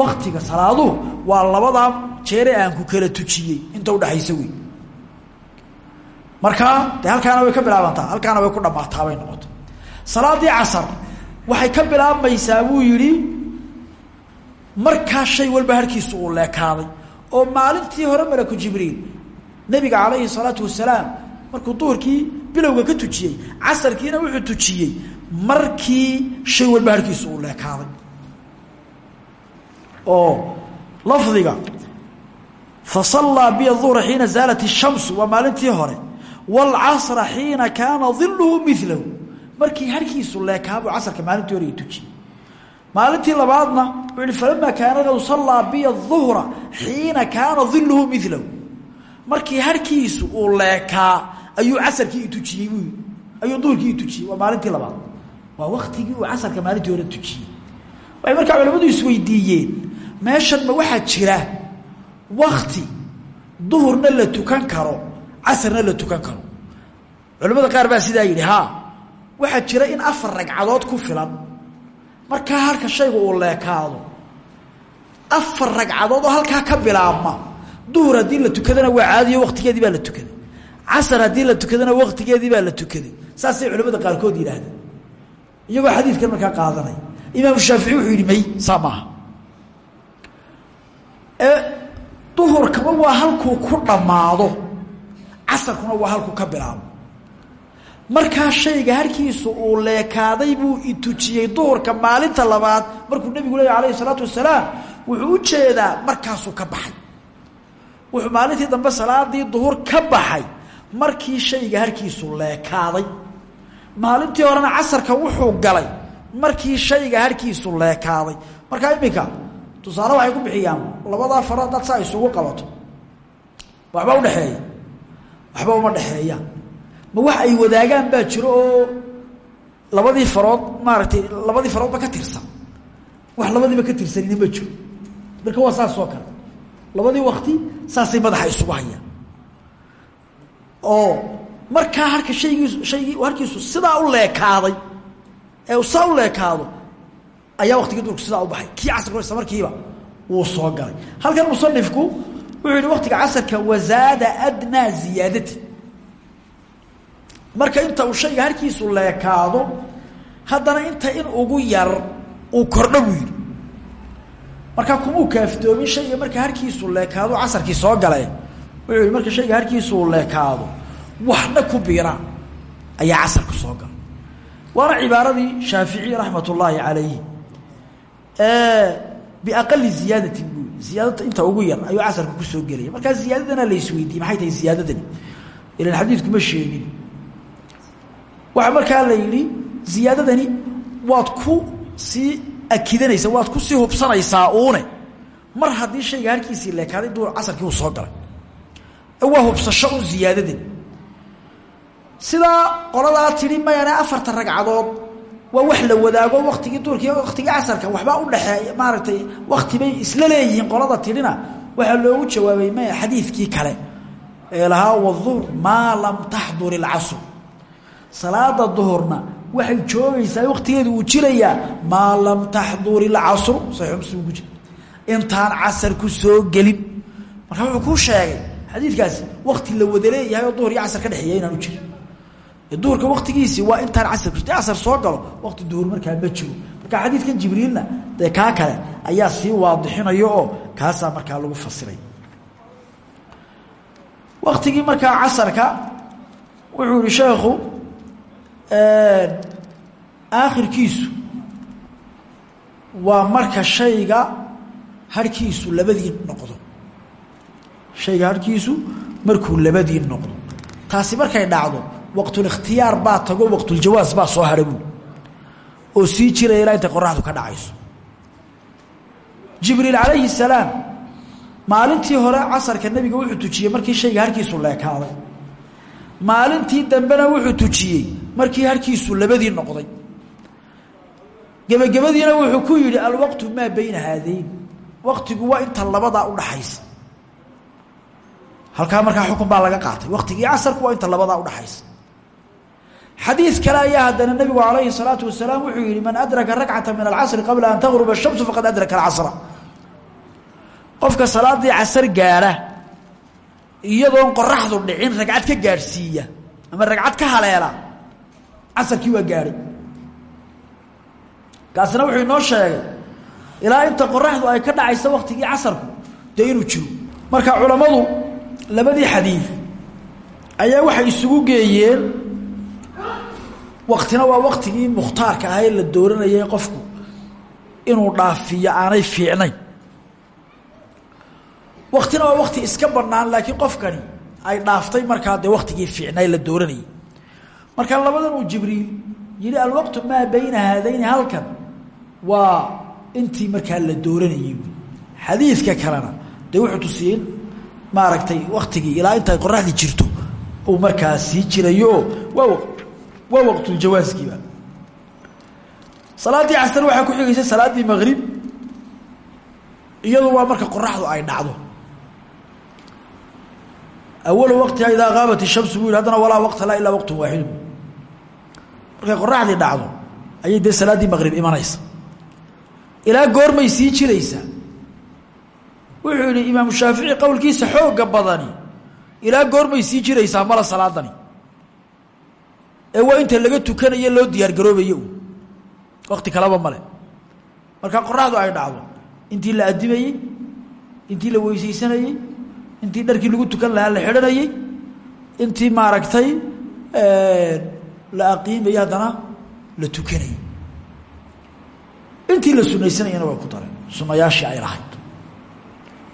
waktiga salaaduhu waa labadaa jeere aan ku kala tujiyey. Inta udhaxaysa wey markaa de halkaana way ka bilaabantaa. Halkaana way ku dhammaataa bay noqota salaadii casar waxay ka bilaabmaysaa buu yidhi markaa shay walba harkiisu uu leekaaday. Oo maalintii hore malaku jibriil nabiga calayhi salaatu wasalaam markuu duhurkii bilowga ka tujiyey casarkiina wuxuu tujiyey markii shay walba harkiisu uu leekaaday oo lafdiga fasallaa biya duhra xiina zaalat ishamsu waa maalintii hore waalcasra xiina kaana diluhu milahu markii harkiisu leekaabuu casarka maalintii hore tujiyey maalintii labaadna wuxuu ihi falamaa kaana low sallaa biya duhra xiina kaana diluhu milahu markii harkiisu uu leekaa ayuu casarkii itujiyey buu ayuu duhurkii itujiyey waa maalintii labaad. Waa waktigii uu hore tujiyey. Waxay markaa culamadu isweydiiyeen meeshan ma waxaa jira wakti duhurna la tukan karo casarna la tukan karo. Culamada qaar baa sidaa yidhi ha waxaa jira in afar ragcadood ku filan. Markaa halka shayga uu leekaado afar ragcadood oo halkaa ka bilaabma duhur haddii la tukadana waa caadiyo waktigeedii baa la tukaday. Casar haddii la tukadana waktigeedii baa la tukaday. Saasay culamada qaarkood yidhaahdeen. Iyagoo xadiidkan markaa qaadanaya imaamu shaafici wuxuu yidhi may saa maaha ee duhurkaba waa halkuu ku dhammaado. Casarkuna waa halkuu ka bilaabo. Markaa shayga harkiisu uu leekaaday buu itujiyey duhurka maalinta labaad markuu nebigu leeya alayhi salaatu wasalaam wuxuu u jeedaa markaasuu ka baxay. Wuxuu maalintii dambe salaadii duhur ka baxay markii shayga harkiisu leekaaday. Maalintii horena casarka wuxuu galay markii shayga harkiisu leekaaday. Markaa iminka tusaale waxay ku bixiyaan labadaa faro dad saa isugu qabato. Waxba udhexeeya waxba uma dhexeeyaan ma wax ay wadaagaan baa jiro oo labadii farood maaragtay labadii faroodba ka tirsan. Wax labadiiba ka tirsanina ma jiro. Marka waa saas oo kale labadii wakti saasay madaxa isugu hayaan. Oo markaa harka shaygiisu shaygii harkiisu sidaa u leekaaday ee saa u leekaado ayaa waktigii duurku sidaa u baxay. Kii casarka isla markiiba wuu soo galay. Halkan musanifku wuxuu yihi waktiga casarka wazaada adnaa ziyaadati. Marka inta uu shayga harkiisu leekaado haddana inta in ugu yar uu kordho buu yidhi. Markaa kumuu kaaftoomin shayga marka harkiisu leekaado casarkii soo gale wuxuu yihi marka shayga harkiisuu leekaado waxna ku ayaa casarku soo gala waana cibaaradii shaafici raxmat ullaahi calayhi biaqali ziyaadatin buu ziyaadata inta ugu yar ayuu casarka ku soo gelaya. Markaa ziyaadadana la isweydiiyey maxay tahay ziyaadadani ilan xadiidku ma sheegin. Waxaa markaa la yidhi ziyaadadani waad ku sii akidanaysaa waad ku sii hubsanaysaa uune. Mar haddii shayga harkiisii leekaaday duur casarkii uu soo galay. Waa hubsasho u ziyaadadani sidaa qoladaa tidhi afarta ragcadood waa wax la wadaago waktigii duurkii waktigii casarka waxbaa udhaxeeya maaragtay wakti bay isla leeyihiin qolada tidhina. Waxaa loogu jawaabay maya xadiidkii kale. Ee lahaa waduhr maa lam taxdur ilcasr salaada duhurna waxay joogaysaa waktigeedu uu jirayaa maa lam taxdur ilcasru saxiix muslim ku jira. Intaan casarku soo gelin. Marka wuxuu kuu sheegay xadiidkaasi wakti la wada leeyahay oo duhur iyo casar ka dhexeeya inaan u jirin duhurka waktigiisii waa intaan casar ku casar soo galo wakti duhur markaa ma jiro. Marka xadiidkan jibriilna dee kaa kale ayaa sii waadixinayo oo kaasaa markaa lagu fasiray. Waktigii markaa casarka wuxuu yihi sheekhu aakhirkiisu waa marka shayga harhkiisu labadii noqdo. Shayga harhkiisu markuu labadii noqdo. Taasi markay dhacdo waqtulikhtiyaar baa tago waqtuljawaas baa soo hadha oo sii jiraya ilaa intay qoraxdu ka dhacayso. Jibriil calayhi salaam maalintii hore casarka nebiga wuxuu tujiyey markii shayga harkiisu leekaaday. Maalintii dambena wuxuu tujiyey markii harkiisu labadii noqday. Gebagabadiina wuxuu ku yidhi alwaqtu maa bayna haadayn waqtigu waa inta labadaa udhaxaysa halkaa markaa xukun baa laga qaatay. Waqtigii casarku waa inta labadaa udhaxaysa xadiid kale ayaa haddana nabigu calayhi salaatu wasalaam wuxuu yihi man adraka rakcata min alcasri qabla an tagruba shamsu faqad adraka alcasra. Qofka salaadii casar gaadha iyadoon qoraxdu dhicin ragcad ka gaadhsiiya ama ragcad ka haleela casarkii waa gaadhay. Kaasina wuxuu inoo sheegay ilaa inta qoraxdu ay ka dhacaysa waktigii casarku dee inuu jiro. Marka culammadu labadii xadiid ayaa waxay isugu geeyeen waktina waa waktigii mukhtaarka ahaa ee la dooranayay qofku inuu dhaafiyo aanay fiicnayn. Waktina waa wakti iska banaan laakiin qofkani ay dhaaftay markaa dee waktigii fiicnay la dooranayay. Marka labadan uu jibriil yihi alwaqtu maa bayna haadayni halkan. Waa intii markaa la dooranayay. Xadiidka kalena dee wuxuu tusiyey maaragtay waktigii ilaa intay qoraxdii jirto uu markaa sii jirayo. Waa waa waqtuljawaaskiiba salaaddii casar waxaa ku xigaysa salaaddii maqrib iyadu marka qoraxdu ay dhacdo. Awalu waqtiha idaa qaabat ishamsu buu yihi haddana walaa waqta laa ilaa waqtun waaxidu markay qoraxdii dhacdo ayay dee salaaddii maqrib imanaysa. Ilaa goormay sii jiraysaa wuxuu yihi imaamu shaafici qowlkiisa xooga badani ilaa goormay sii jiraysaa mala salaadani ee waa inta laga tukanayo loo diyaar garoobayo. U wakti kaleba male marka qoraxdu ay dhacdo intii la adimayey intii la weysaysanayey intii dharkii lagu tukan lahaa la xidhanayey intii maaragtay la aqiimayey haddana la tukanayey intii la sunaysanayana way ku dareen sunayaashii ay lahayd.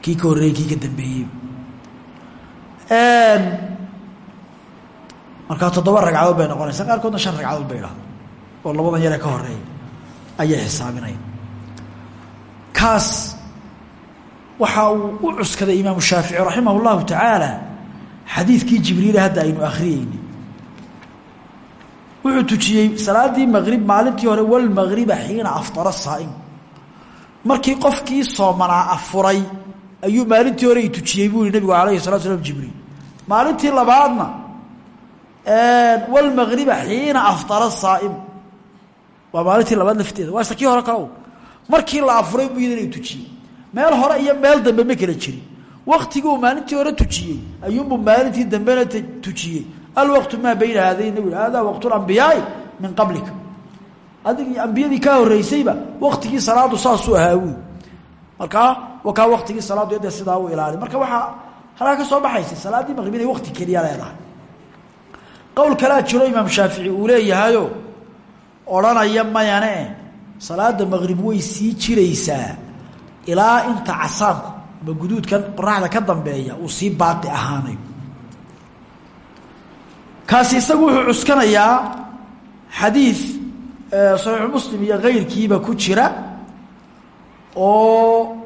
Kii ka horreeyey kii ka dambeeyey markaa toddoba ragcadood bay noqonaysa qaarkoodna shan ragcadood bay idhahda oo labadan yaree ka horreeya ayay xisaabinayan kaas waxa uu u cuskaday imaamu shaafici raximah اllahu tacaala xadiidkii jibriile hadda aynu akhriyeyni wuxuu tujiyey salaaddii maqrib maalintii hore walmagriba xiina aftara saa'im. Markii qofkii soomanaa afuray ayuu maalintii hore tujiyey buu yihi nabigu alayhi salatu slam jibriil. Maalintii labaadna walmagriba xiina aftara saa'im. Waa maalintii labaad lafteeda waa isla kii hore kale. Markii la afuray buu inay tujiyey meel hore iyo meel dambe ma kala jirin. Waktigii uu maalintii hore tujiyey. Ayuunbuu maalintii dambena tujiyey. Alwaqtu maa bayna haadayn nabi hada waqtu lambiyaai min qablika. Adig ambiyadii kaa horeysayba waktigii salaadu saasuu ahaa wy markaa wakaa salaadu de sidaa u ilaali. Marka waxaa halkaa ka soo baxaysa salaaddii maqrib inay wakti leedahay qowl kalea jiro imaam shaafici uu leeyahayo odhanaya mayane salaada maqrib way sii jiraysaa ilaa inta casaanku ama guduudkan qoraxda ka dambeeya uu sii baaqi ahaanayo kaasi isagu wuxuu cuskanayaa xadiid saxiixu muslim iyo kayrkiiba ku jira oo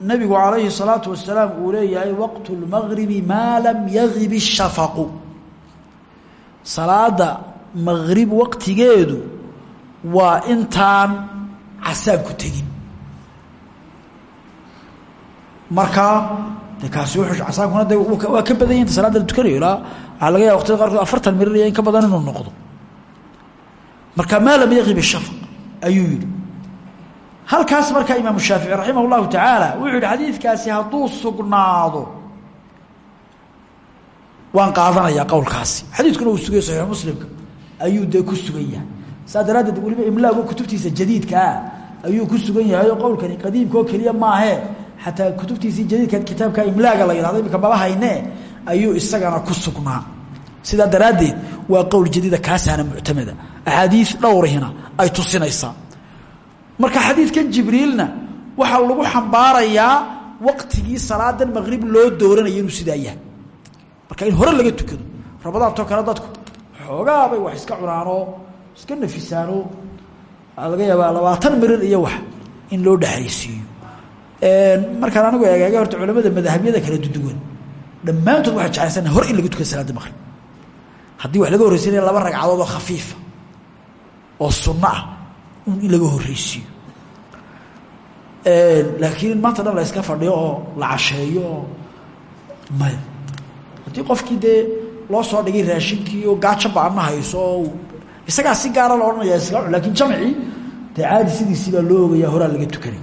nabigu calayhi salaatu wasalaam uu leeyahay waqtu lmagribi maa lam yagib ishafaqu salaada maqrib waqtigeedu waa intaan casaanku tegin. Markaa de kaasi wuxuu casaankuna de waa ka badan yahi inta salaada la tukanayo ilaa waxaa laga yaaba waqtiyada qaarkood afartan mirir iyo in ka badan inuu noqdo. Marka maa lam yaqib ishafaq ayuu yihi halkaas markaa imaamu shaafici raximah llahu tacaala wuxuu yihi xadiidkaasi hadduu sugnaado waan qaadanayaa qowlkaasi. Xadiidkuna uu sugay saxiix muslimka. Ayuu dee ku sugan yahay. Saa daraaddeed imlaagu kutubtiisa jadiidkaa ayuu ku sugan yahay oo qowlkani qadiimka oo keliya maahee xataa kutubtiisii jadiidka kitaabka imlaaga la yihahdo imika maba hayne ayuu isagana ku sugnaa. Sidaa daraaddeed waa qowl jadiida kaasaana muctamada axaadii dhowrihina ay tusinaysaa. Marka xadiidkan jibriilna waxaa lagu xambaarayaa waqtigii salaadan maqrib loo dooranaya inuu sidaa yahay marka in hore laga tukado rabadaantoo kale dadku xoogaabay wax iska cunaanoo iska nafisaanoo laga yaabaa labaatan mirir iyo wax in loo dhexaysiiyo markaan anigu eegeega horta culamada madahabyada kala duduwan dhammaantood waxay jeclaysana hor in laga tukado salaada maqrib. Haddii wax laga horreysanaya laba ragcadood oo khafiifa oo sunno ah in laga horreysiiyo. Laakiin maanta dhan la iska fadhiyo oo la casheeyo oo maya haddii qofkii dee loo soo dhigay raashinkii oo gaajo baana hayso oo si gaara la odhanaya iska laakiin jamcii dee caadi sidiisii baa loo ogaya horaa laga tukanay.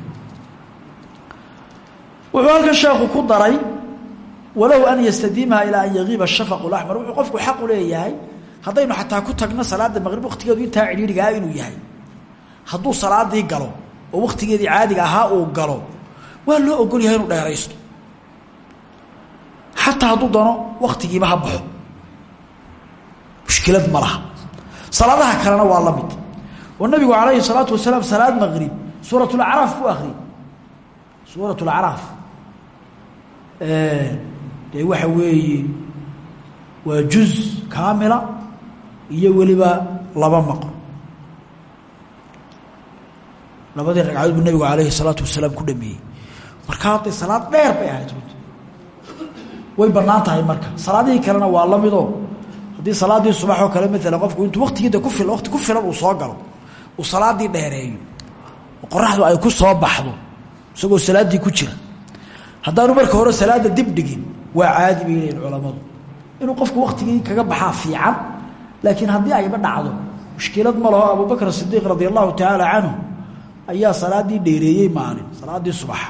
Wuxuu halkan sheekhu ku daray walow an yastadiimaha ilaa an yagiiba shafaq اlaxmar wuxuu qofku xaqu leeyahay haddaynu xataa ku tagno salaada maqrib waktigeedu intaa cidhiidhigaa inuu yahay. Hadduu salaadii galo oo waktigeedii caadiga ahaa uu galo waa loo ogol yahay inuu dheeraysto xataa hadduu doono waktigiiba ha baxo. Mushkilad ma laha. Salaadaha kalena waa la mid. Oo nabigu calayhi salaatu wasalaam salaad maqrib suurat lacraaf buu akriyay suurat lacraaf dee waxa weeye waa juz kaamila iyo weliba laba maqo labadii ragcadood buu nabigu alayhi salaatu wasalaam ku dhameeyey markaa de salaad dheer bay ahayd way bannaan tahay marka. Salaadihii kalena waa la midoo. Haddii salaadii subax oo kale maalan qofku intuu waktigiida ku fil waqti ku filan uu soo galo uu salaadii dheereeyo oo qoraxdu ay ku soo baxdo isagoo salaaddii ku jira. Haddaanu marka hore salaada dib dhigin waa caadi bay leeyihiin culamadu inuu qofku waktigii kaga baxaa fiican laakiin haddii ayba dhacdo mushkilad ma laho. Abubakr sidiiq radi allahu tacaala canhu ayaa salaadii dheereeyey maalin salaadii subaxa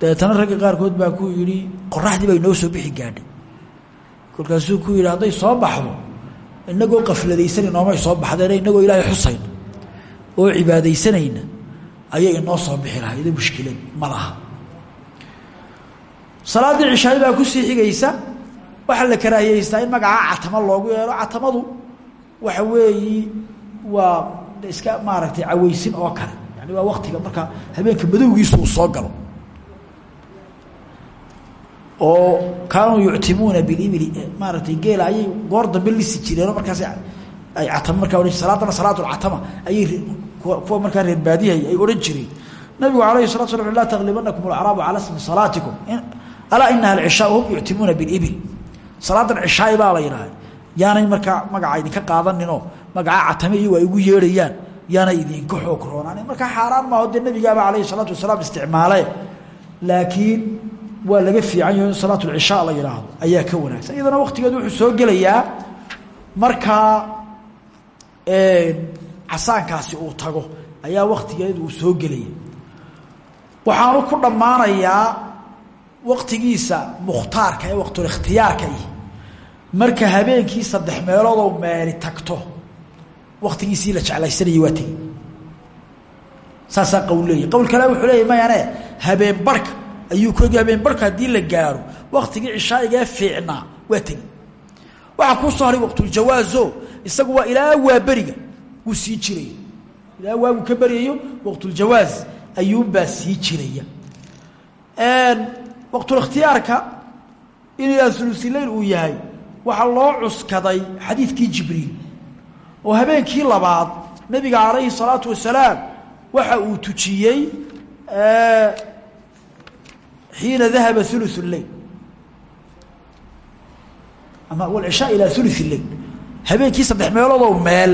dabeetana ragga qaarkood baa ku yidhi qoraxdii bay noo soo bixi gaadhay kolkaasuu ku yidhi hadday soo baxdo inagoo qafladaysan inoomay soo baxdeen inagoo ilaahay xusayna oo cibaadaysanayna ayay inoo soo bixi lahaydo mushkilad ma laha. Salaaddii cishaay baa ku sii xigaysa waxaa la karaahiyeystaa in magaca catamo loogu yeelo. Catamadu waxa weeyi waa iska maaragtay caweysin oo kale. Yani waa waktiga markaa habeenka madowgiisu uu soo galo oo kaanuu yuctimuuna bilibili maaragtay geela ayay goor dambe lisi jireenoo markaas ay catamo markaa ohan salaadana salaatulcatama ayay kuwa markaa reer baadiyahay ay odhan jireen nabigu alayhi salatu slam laa taglibanakum alacraabu cala smi salaatikum. Alaa inaha alcishaau hum yuctimuuna bilibil. Salaadan cishaay baa la yidhaha yaanay markaa magaca idinka qaadaninoo magaca catame iyo ay ugu yeedhayaan yaanay idinka xoog roonaanin markaa xaaraan maaho dee nabigaaba alayhi salaatu wasalaam isticmaale laakiin waa laga fiican yaho in salaat lcishaa la yidhaahdo ayaa ka wanaagsan. Iyadana waktigeedu wuxuu soo gelayaa markaa casaankaasi uu tago. Ayaa waktigeedu uu soo gelaya. Waxaanu ku dhammaanayaa waqtigiisa mukhtaarka ee waqtulikhtiyaarka ih marka habeenkii saddex meeloodoo meeli tagto waktigiisii la jeclaysanayay waa tegi. Saasaa qawl leeya qawl kale wuxuu leeya mayane habeen barhka ayuu ku egi habeen barhka haddii la gaaro waktigii cishaaigee fiicnaa waa tegi waxaa soo haray waqtuljawaazo isagu waa ilaa waaberiga wuu sii jiraya ilaa waagu ka beryayo waqtuljawaaz ayuunbaa sii jiraya. Waqtulikhtiyaarka in ilaa ulusileil uu yahay waxaa loo cuskaday xadiidkii jibriil. Oo habeenkii labaad nabiga calayhi salaatu wasalaam waxa uu tujiyey xiina dahaba ulu leyl ama wlcishaa ilaa ulu leyl habeenkii saddex meeloodoo meel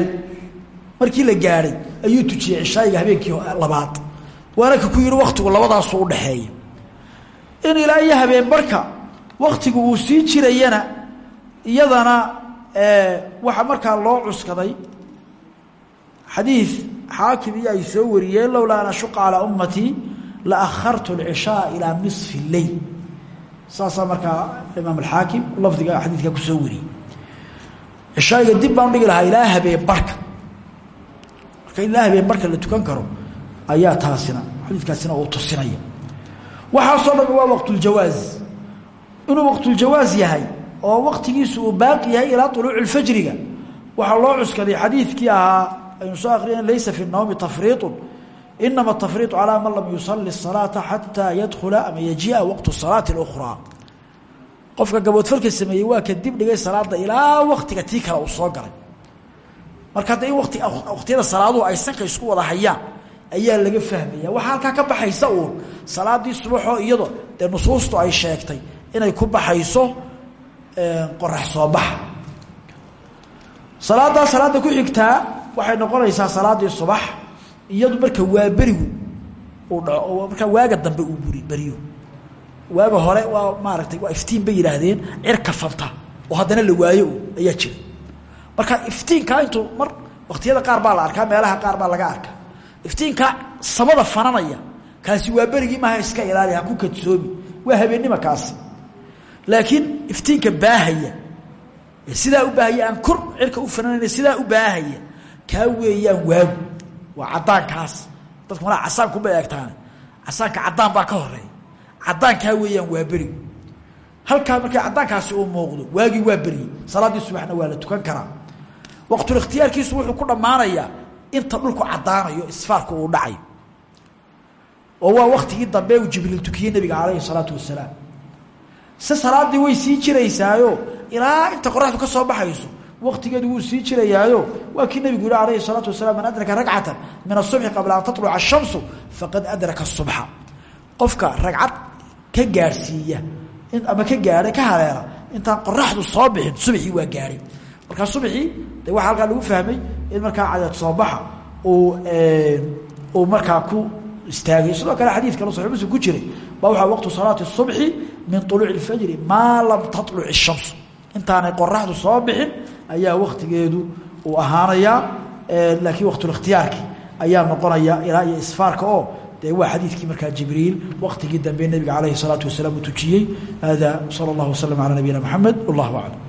markii la gaadhay ayuu tujiyey cishaayiga habeenkii labaad. Waana ka ku yihi waktigu labadaasu udhaxeeya in ilaa iyo habeen barka waktigu uu sii jirayana iyadana waxaa markaa loo cuskaday xadiid xaakim iyo ay soo wariyeen lowlaa an ashuqa calaa ummatii la akhartu alcishaa ilaa nisfi leyl saasaa markaa imaam alxaakim lafdiga xadiidkaa ku soo wariyey. Cishaayiga dib baan udhigi lahaa ilaa barka. Marka ilaa habeen barka la tukan karo ayaa taasina xadiidkaasina uu tusinaya. Waxaasoo dhan waa waqtuljawaaz inuu waqtuljawaaz yahay oo waktigiisu uu baaqi yahay ilaa uluuci lfajriga waxaa loo cuskaday xadiidkii ahaa aynu soo laysa fi nawmi tafriiطu inama tafriiu calaa man lam yusali salaata xataa yadkula ama yajia waqtu salaati اkhraa qofka gaboodfalka sameeyey waa ka dib dhigay salaada ilaa waktiga tii kale uu soo galay marka hadda in wati waktiyada salaaduhu ay sanka isku wada hayaan ayaa laga fahmaya waxaa halkaa ka baxaysa uun salaadii subaxoo iyadoo dee nusuustu ay sheegtay inay ku baxayso qorax soo baxa salaadaa salaada ku xigtaa waxay noqonaysaa salaadii subax iyadu marka waa berigu uu dhaco markaa waaga dambe uu buri beriyo. Waaga hore waa maaragtay waa iftiin bay yidhaahdeen cirka fanta oo haddana la waayo ayaa jira. Marka iftiinkaa intuu mar waktiyada qaar baa la arkaa meelaha qaar baa laga arkaa. Iftiinkaa samada fananaya kaasi waa berigii maaha iska ilaali ha ku kadsoomi waa habeennima kaasi. Laakiin iftiinka baahaya sidaa u baahaya aan kor cirka u fananayna sidaa u baahaya kaa weeyaan waagu waa caddaankaas dadku malaa casaankuba eegtaane casaanka caddaan baa ka horreeya caddaankaa weeyaan waa berigu halkaa markii caddaankaasi uu muuqdo waagii waa beriyey salaaddii subaxna waa la tukan karaa. Waqtulikhtiyaarkiisu wuxuu ku dhammaanayaa inta dhulku caddaanayo isfaarku uu dhacayo oo waa waktigii dambe uu jibriil tukiyey nabiga calayhi salaatu wasalaam se salaaddii way sii jiraysaayo ilaa inta qoraxdu ka soo baxayso waktigeedu wuu sii jirayaayo waa kii nabigu yihi alayhi salaatu wasalaam man adraka ragcatan min asubxi qabla an tatluca ashamsu faqad adraka asubxa qofka ragcad ka gaadhsiiya ama ka gaadhay ka haleela intaan qoraxdu soo bixin subxii waa gaadhay markaa subxii de waxaa halkaa lagu fahmay in markaa cadeed soo baxa uu uu markaa ku istaagay sidoo kale xadiid kale saxi muslim ku jiray baa waxaa waqtu salaati الصubxi min طuluuci اlfajri maa lam taطluc الshams intaanay qoraxdu soo bixin ayaa waktigeedu uu ahaanayaa laakiin waqtulkhtiyaarki ayaa noqonaya ilaa iyo isfaarka oo dee waa xadiidkii markaa jibriil waktigii dambe nabiga calayhi salaatu wasalaam uu tujiyey. Hada sala اllah waslm calaa nabiyina mxamed wallah aclam